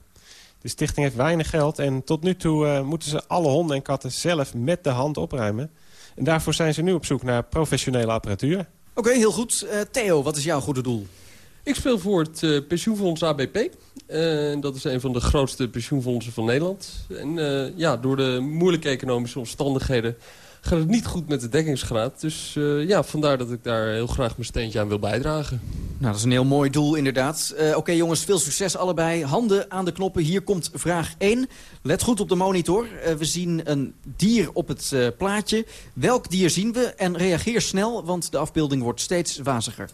De stichting heeft weinig geld en tot nu toe uh, moeten ze alle honden en katten zelf met de hand opruimen. En daarvoor zijn ze nu op zoek naar professionele apparatuur. Oké, heel goed. Uh, Theo, wat is jouw goede doel? Ik speel voor het uh, pensioenfonds ABP. Uh, dat is een van de grootste pensioenfondsen van Nederland. En uh, ja, door de moeilijke economische omstandigheden gaat het niet goed met de dekkingsgraad. Dus ja, vandaar dat ik daar heel graag mijn steentje aan wil bijdragen. Nou, dat is een heel mooi doel inderdaad. Oké jongens, veel succes allebei. Handen aan de knoppen. Hier komt vraag 1. Let goed op de monitor. we zien een dier op het plaatje. Welk dier zien we? En reageer snel, want de afbeelding wordt steeds waziger.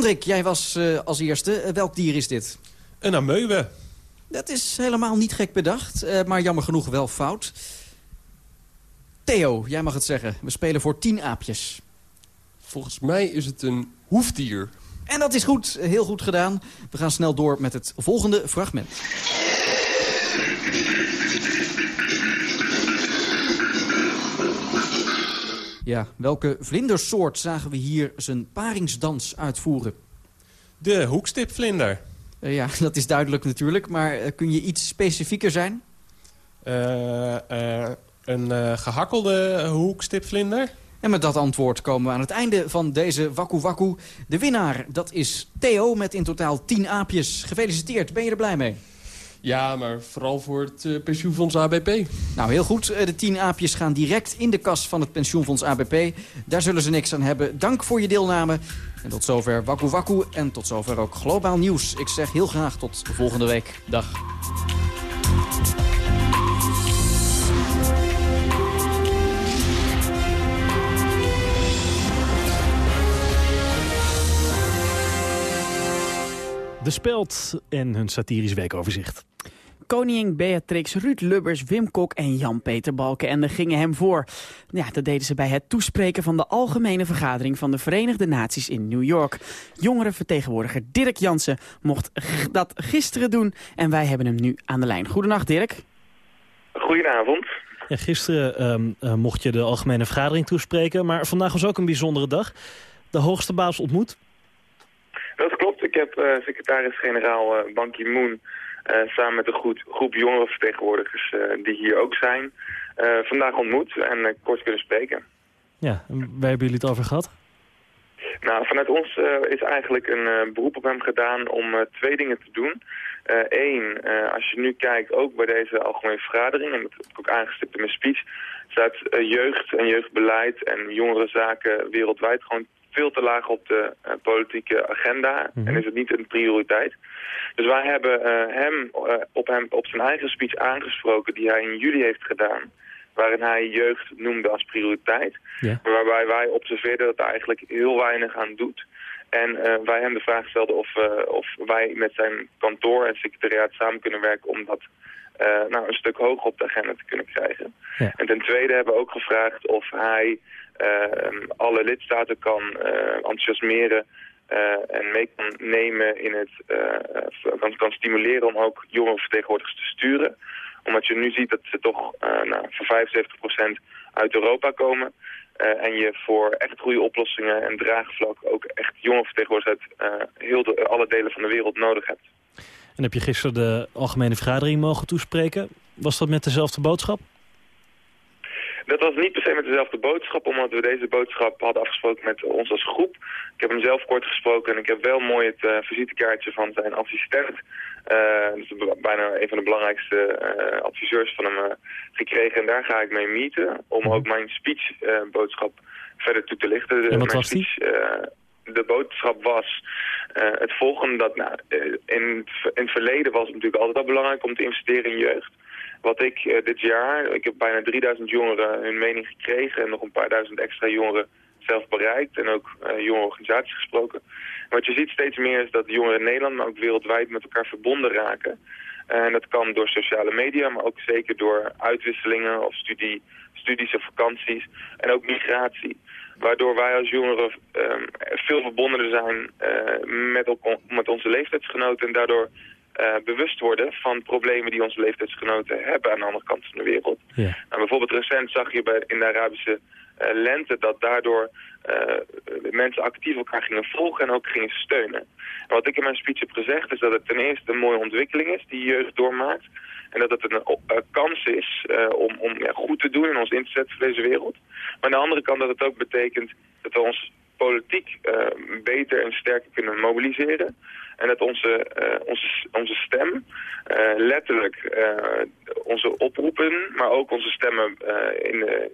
Hendrik, jij was uh, als eerste. Uh, welk dier is dit? Een ameuwe. Dat is helemaal niet gek bedacht, uh, maar jammer genoeg wel fout. Theo, jij mag het zeggen. We spelen voor tien aapjes. Volgens mij is het een hoefdier. En dat is goed, heel goed gedaan. We gaan snel door met het volgende fragment. Ja, welke vlindersoort zagen we hier zijn paringsdans uitvoeren? De hoekstipvlinder. Uh, ja, dat is duidelijk natuurlijk. Maar uh, kun je iets specifieker zijn? Uh, een gehakkelde hoekstipvlinder. En met dat antwoord komen we aan het einde van deze Waku Waku. De winnaar, dat is Theo met in totaal 10 aapjes. Gefeliciteerd, ben je er blij mee? Ja, maar vooral voor het uh, pensioenfonds ABP. Nou, heel goed. De tien aapjes gaan direct in de kas van het pensioenfonds ABP. Daar zullen ze niks aan hebben. Dank voor je deelname. En tot zover Waku Waku. En tot zover ook Globaal Nieuws. Ik zeg heel graag tot volgende week. Dag. De Speld en hun satirisch weekoverzicht. Koningin Beatrix, Ruud Lubbers, Wim Kok en Jan-Peter Balkenende gingen hem voor. Ja, dat deden ze bij het toespreken van de Algemene Vergadering van de Verenigde Naties in New York. Jongerenvertegenwoordiger Dirk Jansen mocht dat gisteren doen en wij hebben hem nu aan de lijn. Goedenacht Dirk. Goedenavond. Ja, gisteren um, uh, mocht je de Algemene Vergadering toespreken, maar vandaag was ook een bijzondere dag. De hoogste baas ontmoet. Dat klopt. Ik heb uh, secretaris-generaal uh, Ban Ki-moon uh, samen met een goed, groep jongerenvertegenwoordigers die hier ook zijn, vandaag ontmoet en kort kunnen spreken. Ja, waar hebben jullie het over gehad? Nou, vanuit ons is eigenlijk een beroep op hem gedaan om twee dingen te doen. Eén, als je nu kijkt, ook bij deze algemene vergadering, en dat heb ik ook aangestipt in mijn speech, staat eh, jeugd en jeugdbeleid en jongerenzaken wereldwijd gewoon veel te laag op de eh, politieke agenda. Mhm. En is het niet een prioriteit. Dus wij hebben eh, hem, eh, op hem op zijn eigen speech aangesproken die hij in juli heeft gedaan. Waarin hij jeugd noemde als prioriteit. Ja. Waarbij wij observeerden dat hij eigenlijk heel weinig aan doet. En eh, wij hem de vraag stelden of, eh, of wij met zijn kantoor en secretariaat samen kunnen werken om dat nou, een stuk hoger op de agenda te kunnen krijgen. Ja. En ten tweede hebben we ook gevraagd of hij alle lidstaten kan eh, enthousiasmeren eh, en mee kan nemen in het, eh, kan, kan stimuleren om ook jonge vertegenwoordigers te sturen. Omdat je nu ziet dat ze toch eh, nou, voor 75% uit Europa komen. Eh, en je voor echt goede oplossingen en draagvlak ook echt jonge vertegenwoordigers uit eh, heel de, alle delen van de wereld nodig hebt. En heb je gisteren de algemene vergadering mogen toespreken? Was dat met dezelfde boodschap? Dat was niet per se met dezelfde boodschap, omdat we deze boodschap hadden afgesproken met ons als groep. Ik heb hem zelf kort gesproken en ik heb wel mooi het eh, visitekaartje van zijn assistent. eh, dus bijna een van de belangrijkste eh, adviseurs van hem gekregen. En daar ga ik mee meeten om ook mijn speechboodschap verder toe te lichten. Mhm. En wat Mijn was die? speech, eh, de boodschap was het volgende. Dat, nou, in, in het verleden was het natuurlijk altijd al belangrijk om te investeren in jeugd. Wat ik eh, dit jaar, ik heb bijna 3000 jongeren hun mening gekregen en nog een paar duizend extra jongeren zelf bereikt en ook eh, jonge organisaties gesproken. En wat je ziet steeds meer is dat jongeren in Nederland, maar ook wereldwijd met elkaar verbonden raken. En dat kan door sociale media, maar ook zeker door uitwisselingen of studie, studies of vakanties en ook migratie. Waardoor wij als jongeren ehm, veel verbondener zijn eh, met, met onze leeftijdsgenoten en daardoor eh, bewust worden van problemen die onze leeftijdsgenoten hebben aan de andere kant van de wereld. Ja. Nou, bijvoorbeeld recent zag je bij, in de Arabische eh, lente dat daardoor eh, mensen actief elkaar gingen volgen en ook gingen steunen. En wat ik in mijn speech heb gezegd is dat het ten eerste een mooie ontwikkeling is die jeugd doormaakt. En dat het een kans is om, om ja, goed te doen en ons in te zetten voor deze wereld. Maar aan de andere kant dat het ook betekent dat we ons politiek beter en sterker kunnen mobiliseren. En dat onze, eh, onze, onze stem, eh, letterlijk eh, onze oproepen, maar ook onze stemmen in, de,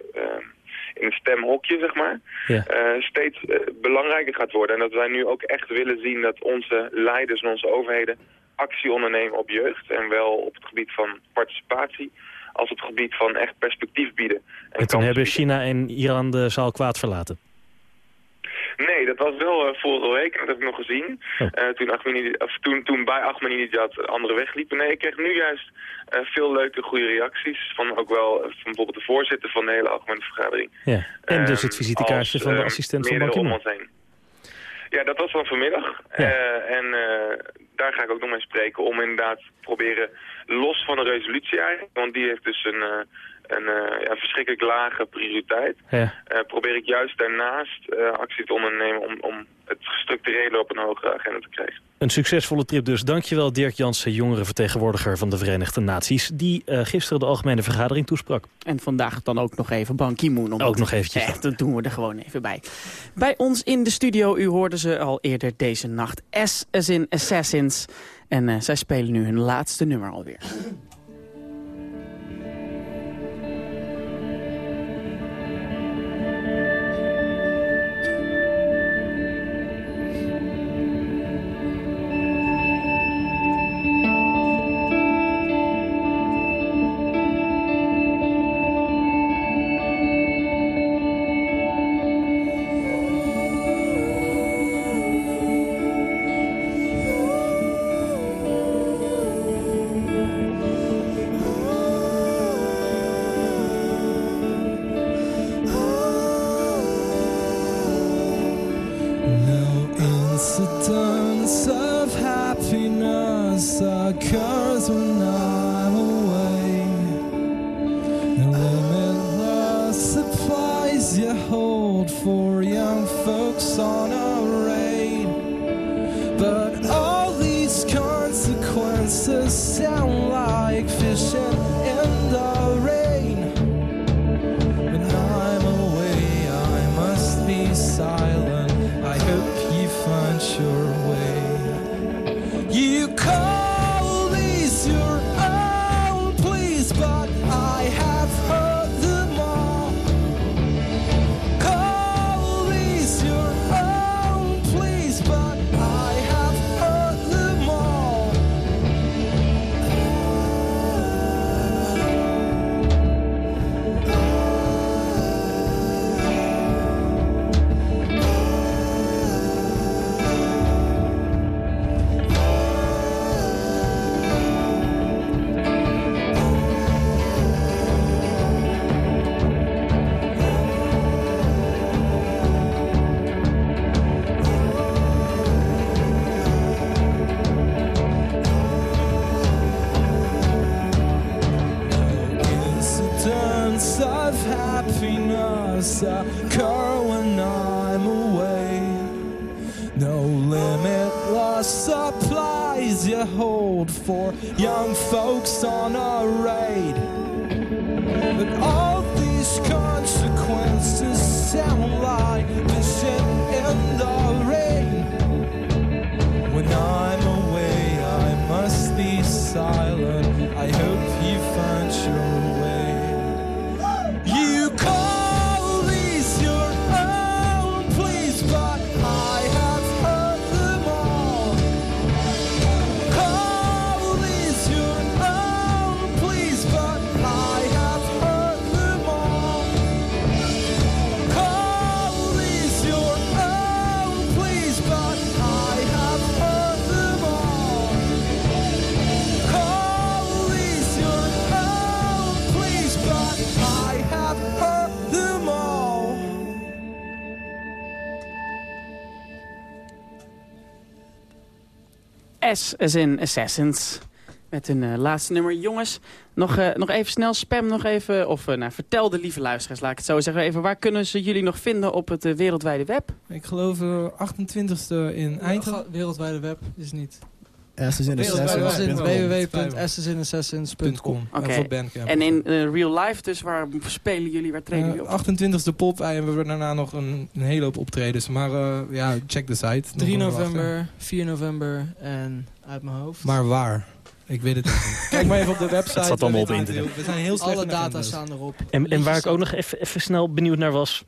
in het stemhokje, zeg maar, Ja. steeds belangrijker gaat worden. En dat wij nu ook echt willen zien dat onze leiders en onze overheden actie ondernemen op jeugd. En wel op het gebied van participatie, als op het gebied van echt perspectief bieden. En toen hebben China en Iran de zaal kwaad verlaten. Nee, dat was wel eh, vorige week, dat heb ik nog gezien. Oh. Eh, toen, Ahmadinejad- of toen, toen bij Ahmadinejad de andere weg liepen. Nee, ik kreeg nu juist eh, veel leuke, goede reacties. Van ook wel van bijvoorbeeld de voorzitter van de hele algemene vergadering. Ja. En dus het Ehm, visitekaartje van de assistent van Ban. Ja, dat was van vanmiddag. En daar ga ik ook nog mee spreken om inderdaad te proberen los van een resolutie eigenlijk. Want die heeft dus een, een eh, ja, verschrikkelijk lage prioriteit. Ja. Eh, probeer ik juist daarnaast eh, actie te ondernemen om, om het gestructureerde op een hogere agenda te krijgen. Een succesvolle trip dus. Dankjewel Dirk Jansen, jongerenvertegenwoordiger van de Verenigde Naties... die eh, gisteren de algemene vergadering toesprak. En vandaag dan ook nog even Ban Ki-moon. Ook nog eventjes. Echt, dat doen we er gewoon even bij. Bij ons in de studio, u hoorde ze al eerder deze nacht. S as in Assassins. En eh, zij spelen nu hun laatste nummer alweer. S as in Assassins. Met een eh, laatste nummer. Jongens, nog, eh, nog even snel spam nog even. Of eh, nou, vertel de lieve luisteraars, laat ik het zo zeggen. Even, waar kunnen ze jullie nog vinden op het wereldwijde web? Ik geloof eh, 28e in Eindhoven. Wereldwijde web is niet. Assassins www.assassinassassins.com voor Bandcamp. En in eh, real life dus, waar spelen jullie, waar trainen jullie op? 28e pop en we hebben daarna nog een, een hele hoop optredens. Maar eh, ja, check de site. 3 Nog even november, wachten. 4 november en uit mijn hoofd. Maar waar? Ik weet het niet. Kijk maar even op de website. Het staat allemaal op internet. We zijn heel slecht Alle data staan erop. En, en waar ik ook nog even, even snel benieuwd naar was...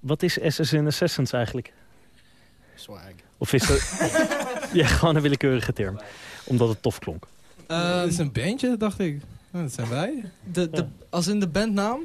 Wat is Assassin Assassins eigenlijk? Swag. Of is dat... ja, gewoon een willekeurige term. Omdat het tof klonk. Het is een bandje, dacht ik. Nou, dat zijn wij. De, de, Als in de bandnaam?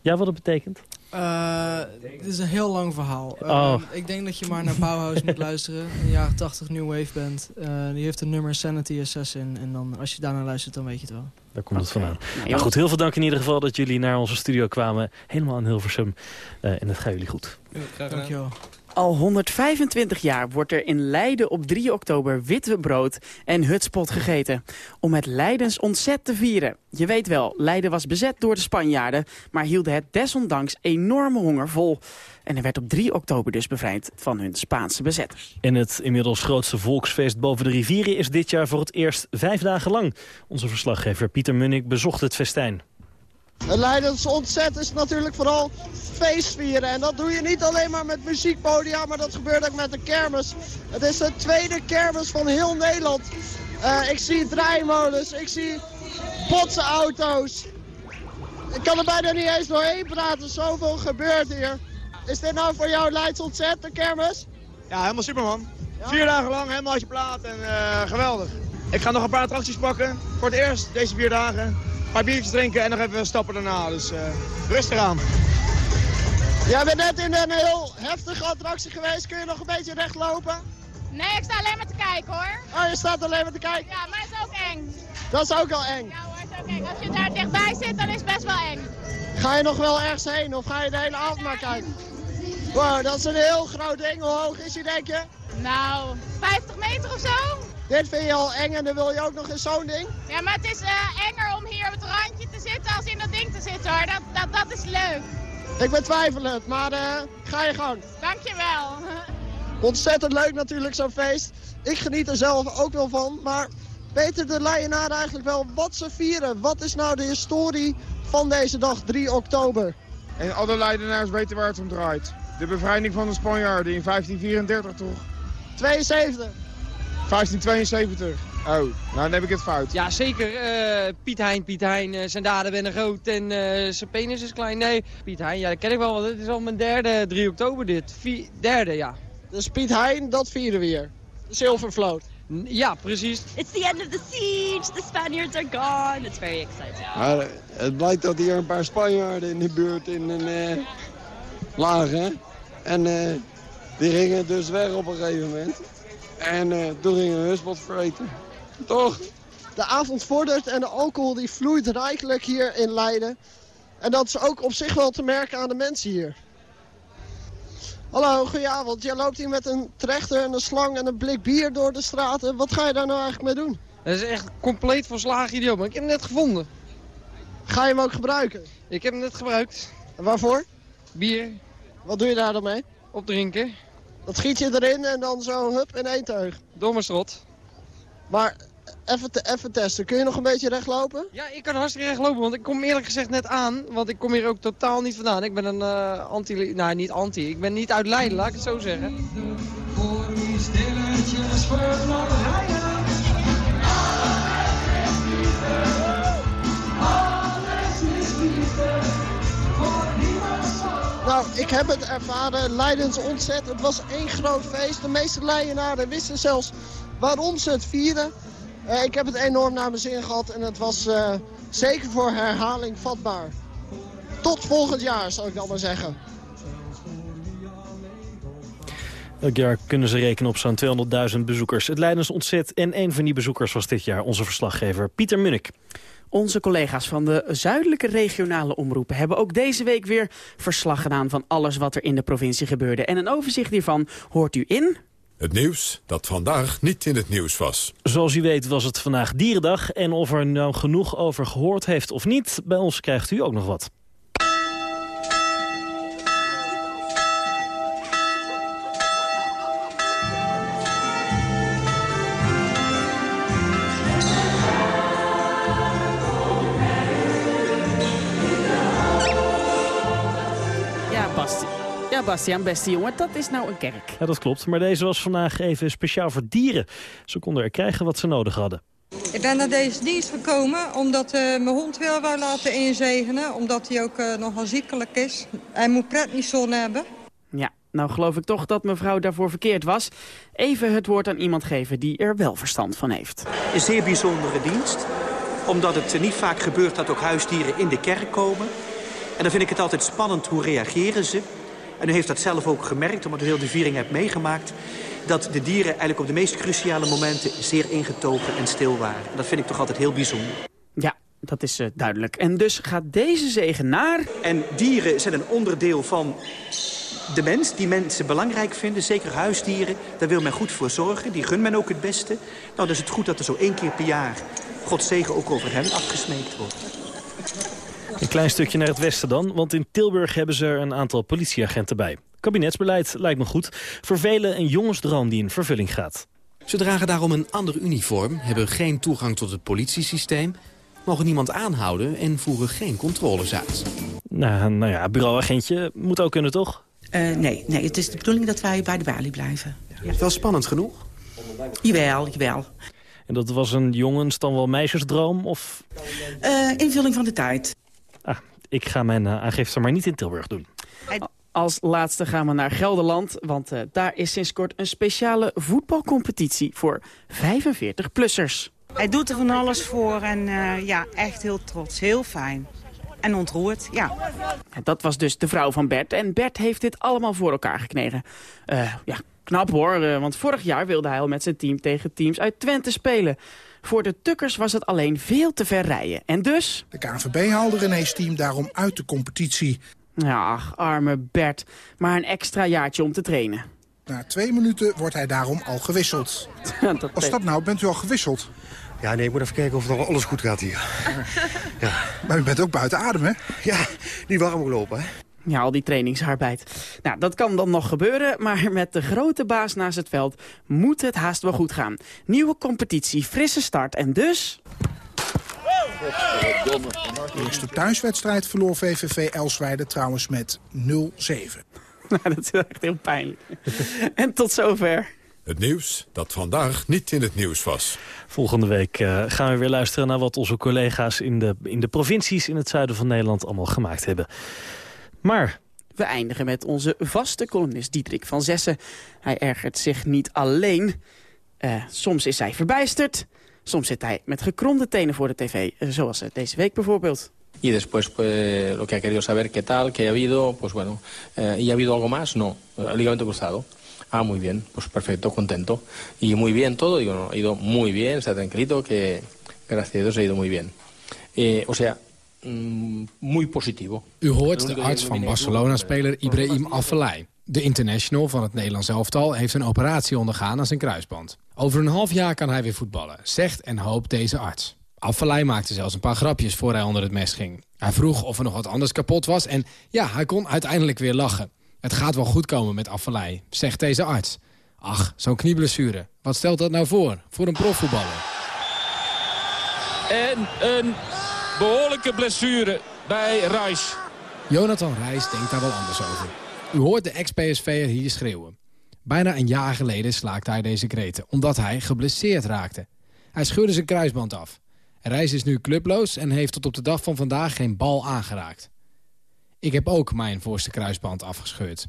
Ja, wat dat betekent? Eh, dit is een heel lang verhaal. Oh. Ehm, ik denk dat je maar naar Bauhaus moet luisteren. Een jaren 80 New Wave band. Eh, die heeft een nummer Sanity Assassin. En dan, als je daarna luistert, dan weet je het wel. Daar komt het vandaan. Maar goed, heel veel dank in ieder geval dat jullie naar onze studio kwamen. Helemaal in Hilversum. Eh, en het gaat jullie goed. Dankjewel. Al 125 jaar wordt er in Leiden op 3 oktober witbrood en hutspot gegeten. Om het Leidens ontzet te vieren. Je weet wel, Leiden was bezet door de Spanjaarden, maar hielden het desondanks enorme honger vol. En er werd op 3 oktober dus bevrijd van hun Spaanse bezetters. En het inmiddels grootste volksfeest boven de rivieren is dit jaar voor het eerst vijf dagen lang. Onze verslaggever Pieter Munnik bezocht het festijn. Het ontzet is natuurlijk vooral feestvieren. En dat doe je niet alleen maar met muziekpodia, maar dat gebeurt ook met de kermis. Het is de tweede kermis van heel Nederland. Eh, ik zie draaimolens, ik zie botse auto's. Ik kan er bijna niet eens doorheen praten, zoveel gebeurt hier. Is dit nou voor jou Leids ontzet, de kermis? Ja, helemaal super man. Vier dagen lang, helemaal uit je plaat en eh, geweldig. Ik ga nog een paar attracties pakken. Voor het eerst deze vier dagen. Een paar biertjes drinken en nog even stappen daarna. Dus eh, rustig aan. Jij bent net in een heel heftige attractie geweest. Kun je nog een beetje recht lopen? Nee, ik sta alleen maar te kijken hoor. Oh, je staat alleen maar te kijken? Ja, maar het is ook eng. Dat is ook al eng. Ja hoor, het is ook eng. Als je daar dichtbij zit, dan is het best wel eng. Ga je nog wel ergens heen of ga je de hele avond maar kijken? Wow, dat is een heel groot ding. Hoe hoog is hij, denk je? Nou, 50 meter of zo? Dit vind je al eng en dan wil je ook nog in zo'n ding? Ja, maar het is eh, enger om hier op het randje te zitten als in dat ding te zitten hoor. Dat, dat, dat is leuk. Ik betwijfel het, maar eh, ga je gang. Dankjewel. Ontzettend leuk natuurlijk zo'n feest. Ik geniet er zelf ook wel van, maar weten de Leijenaren eigenlijk wel wat ze vieren? Wat is nou de historie van deze dag, 3 oktober? En alle Leidenaars weten waar het om draait. De bevrijding van de Spanjaarden in 1534 toch? 72. 1572. Oh, nou dan heb ik het fout. Ja, zeker. eh, Piet Hein, Piet Hein. eh, zijn daden zijn groot en eh, zijn penis is klein. Nee, Piet Hein, ja, dat ken ik wel. Want dit is al mijn derde 3 oktober dit. Vier, derde, ja. Dus Piet Hein, dat vieren we hier. Zilvervloot. Ja, precies. It's the end of the siege. The Spaniards are gone. It's very exciting. Maar het blijkt dat hier een paar Spanjaarden in de buurt in een eh, lagen. En eh, die gingen dus weg op een gegeven moment. En eh, toen gingen we hutspot vreten. Toch? De avond vordert en de alcohol die vloeit rijkelijk hier in Leiden. En dat is ook op zich wel te merken aan de mensen hier. Hallo, goedenavond. Jij loopt hier met een trechter en een slang en een blik bier door de straten. Wat ga je daar nou eigenlijk mee doen? Dat is echt compleet verslagen idioot. Maar ik heb hem net gevonden. Ga je hem ook gebruiken? Ik heb hem net gebruikt. En waarvoor? Bier. Wat doe je daar dan mee? Opdrinken. Dat giet je erin en dan zo hup in één teug. Dommerstrot. Maar even, te- even testen. Kun je nog een beetje recht lopen? Ja, ik kan hartstikke recht lopen, want ik kom eerlijk gezegd net aan. Want ik kom hier ook totaal niet vandaan. Ik ben een eh, anti... Nou, niet anti. Ik ben niet uit Leiden, laat ik het zo zeggen. Voor die stilletjes Nou, ik heb het ervaren. Leidens ontzet. Het was één groot feest. De meeste Leidenaren wisten zelfs waarom ze het vieren. Eh, ik heb het enorm naar mijn zin gehad en het was eh, zeker voor herhaling vatbaar. Tot volgend jaar, zou ik dan maar zeggen. Elk jaar kunnen ze rekenen op zo'n 200.000 bezoekers. Het Leidens ontzet en een van die bezoekers was dit jaar onze verslaggever Pieter Munnik. Onze collega's van de zuidelijke regionale omroepen hebben ook deze week weer verslag gedaan van alles wat er in de provincie gebeurde. En een overzicht hiervan hoort u in... Het nieuws dat vandaag niet in het nieuws was. Zoals u weet was het vandaag Dierendag en of er nou genoeg over gehoord heeft of niet, bij ons krijgt u ook nog wat. Ja, Bastiaan, beste jongen, dat is nou een kerk. Ja, dat klopt, maar deze was vandaag even speciaal voor dieren. Ze konden er krijgen wat ze nodig hadden. Ik ben naar deze dienst gekomen omdat eh, mijn hond wil wou laten inzegenen. Omdat hij ook eh, nogal ziekelijk is. Hij moet pretnison hebben. Ja, nou geloof ik toch dat mevrouw daarvoor verkeerd was. Even het woord aan iemand geven die er wel verstand van heeft. Een zeer bijzondere dienst. Omdat het niet vaak gebeurt dat ook huisdieren in de kerk komen. En dan vind ik het altijd spannend hoe reageren ze. En u heeft dat zelf ook gemerkt, omdat u heel de viering hebt meegemaakt... dat de dieren eigenlijk op de meest cruciale momenten zeer ingetogen en stil waren. En dat vind ik toch altijd heel bijzonder. Ja, dat is eh, duidelijk. En dus gaat deze zegen naar... En dieren zijn een onderdeel van de mens, die mensen belangrijk vinden. Zeker huisdieren, daar wil men goed voor zorgen. Die gun men ook het beste. Nou, dan is het goed dat er zo één keer per jaar... Gods zegen ook over hen afgesmeekt wordt. Een klein stukje naar het westen dan, want in Tilburg hebben ze er een aantal politieagenten bij. Kabinetsbeleid lijkt me goed. Voor velen een jongensdroom die in vervulling gaat. Ze dragen daarom een ander uniform, hebben geen toegang tot het politiesysteem... mogen niemand aanhouden en voeren geen controles uit. Nou, nou ja, bureauagentje moet ook kunnen, toch? Eh, nee, nee, het is de bedoeling dat wij bij de balie blijven. Ja. Wel spannend genoeg? Jawel, jawel. En dat was een jongens dan wel meisjesdroom? Of... Eh, invulling van de tijd. Ik ga mijn uh, aangifte maar niet in Tilburg doen. Als laatste gaan we naar Gelderland, want uh, daar is sinds kort een speciale voetbalcompetitie voor 45-plussers. Hij doet er van alles voor en uh, ja, echt heel trots, heel fijn. En ontroerd, ja. Dat was dus de vrouw van Bert en Bert heeft dit allemaal voor elkaar gekregen. Uh, ja, knap hoor, want vorig jaar wilde hij al met zijn team tegen teams uit Twente spelen. Voor de Tukkers was het alleen veel te ver rijden. En dus... De KNVB haalde René's team daarom uit de competitie. Ja, ach, arme Bert. Maar een extra jaartje om te trainen. Na twee minuten wordt hij daarom al gewisseld. dat Als dat nou, bent u al gewisseld? Ja, nee, ik moet even kijken of nog alles goed gaat hier. ja. Maar u bent ook buiten adem, hè? Ja, niet warm gelopen, hè? Ja, al die trainingsarbeid. Nou, dat kan dan nog gebeuren, maar met de grote baas naast het veld moet het haast wel goed gaan. Nieuwe competitie, frisse start en dus... De eerste thuiswedstrijd verloor VVV Elsweide trouwens met 0-7. Nou, dat is echt heel pijnlijk. en tot zover. Het nieuws dat vandaag niet in het nieuws was. Volgende week uh, gaan we weer luisteren naar wat onze collega's in de, in de provincies in het zuiden van Nederland allemaal gemaakt hebben. Maar we eindigen met onze vaste columnist Diederik van Zessen. Hij ergert zich niet alleen. Uh, soms is hij verbijsterd. Soms zit hij met gekromde tenen voor de tv. Uh, zoals deze week bijvoorbeeld. Y después pues, lo que ha querido saber qué tal, qué ha habido, pues bueno. Eh, ¿Y ha habido algo más? No, ligamento cruzado. Ah, muy bien, pues perfecto, contento. Y muy bien todo, digo, no, ha ido muy bien, está tranquilito, que gracias a Dios ha ido muy bien. Eh, o sea, mm, muy positivo. U hoort de arts van Barcelona-speler Ibrahim Afellay. De international van het Nederlands elftal heeft een operatie ondergaan aan zijn kruisband. Over een half jaar kan hij weer voetballen, zegt en hoopt deze arts. Afvallei maakte zelfs een paar grapjes voor hij onder het mes ging. Hij vroeg of er nog wat anders kapot was en ja, hij kon uiteindelijk weer lachen. Het gaat wel goed komen met Afvallei, zegt deze arts. Ach, zo'n knieblessure. Wat stelt dat nou voor, voor een profvoetballer? En een behoorlijke blessure bij Reis. Jonathan Reis denkt daar wel anders over. U hoort de ex-PSV'er hier schreeuwen. Bijna een jaar geleden slaakte hij deze kreten, omdat hij geblesseerd raakte. Hij scheurde zijn kruisband af. Reis is nu clubloos en heeft tot op de dag van vandaag geen bal aangeraakt. Ik heb ook mijn voorste kruisband afgescheurd.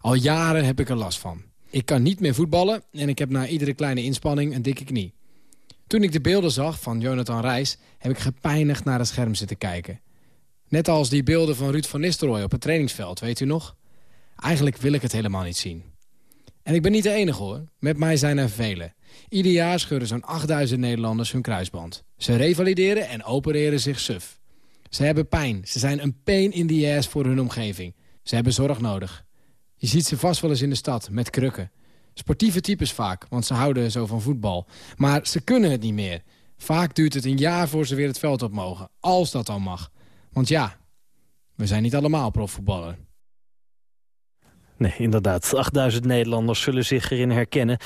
Al jaren heb ik er last van. Ik kan niet meer voetballen en ik heb na iedere kleine inspanning een dikke knie. Toen ik de beelden zag van Jonathan Reis... heb ik gepijnigd naar het scherm zitten kijken. Net als die beelden van Ruud van Nistelrooy op het trainingsveld, weet u nog? Eigenlijk wil ik het helemaal niet zien. En ik ben niet de enige hoor. Met mij zijn er velen. Ieder jaar scheuren zo'n 8000 Nederlanders hun kruisband. Ze revalideren en opereren zich suf. Ze hebben pijn. Ze zijn een pain in the ass voor hun omgeving. Ze hebben zorg nodig. Je ziet ze vast wel eens in de stad, met krukken. Sportieve types vaak, want ze houden zo van voetbal. Maar ze kunnen het niet meer. Vaak duurt het een jaar voor ze weer het veld op mogen. Als dat dan mag. Want ja, we zijn niet allemaal profvoetballer. Nee, inderdaad. 8000 Nederlanders zullen zich erin herkennen.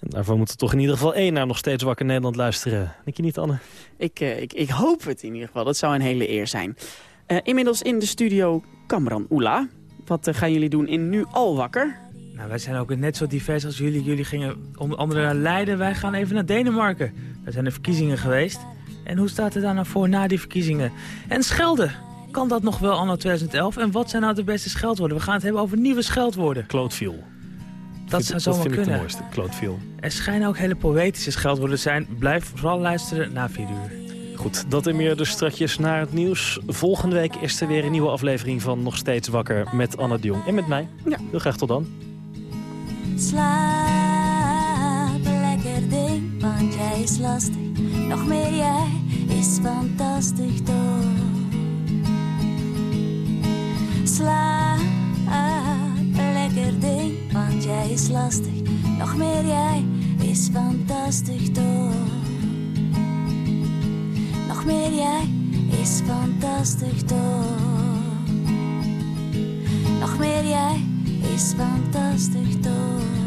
En daarvoor moeten toch in ieder geval één naar nog steeds wakker Nederland luisteren. Denk je niet, Anne? Ik, uh, ik, ik hoop het in ieder geval. Dat zou een hele eer zijn. Uh, inmiddels in de studio Kamran Oela. Wat uh, gaan jullie doen in Nu Al Wakker? Nou, wij zijn ook net zo divers als jullie. Jullie gingen onder andere naar Leiden. Wij gaan even naar Denemarken. Daar zijn de verkiezingen geweest. En hoe staat het daar nou voor na die verkiezingen? En Schelden. Kan dat nog wel anno 2011? En wat zijn nou de beste scheldwoorden? We gaan het hebben over nieuwe scheldwoorden. Klootviel. Dat zou zomaar kunnen. Dat vind ik de mooiste, klootviel. Er schijnen ook hele poëtische scheldwoorden te zijn. Blijf vooral luisteren na 4 uur. Goed, dat en meer dus strakjes naar het nieuws. Volgende week is er weer een nieuwe aflevering van Nog Steeds Wakker met Anne de Jong en met mij. Ja. Heel graag tot dan. Slaap lekker ding, want jij is lastig. Nog meer jij is fantastisch toch. Slaap lekker ding, want jij is lastig. Nog meer jij is fantastisch toch. Nog meer jij is fantastisch toch. Nog meer jij is fantastisch toch.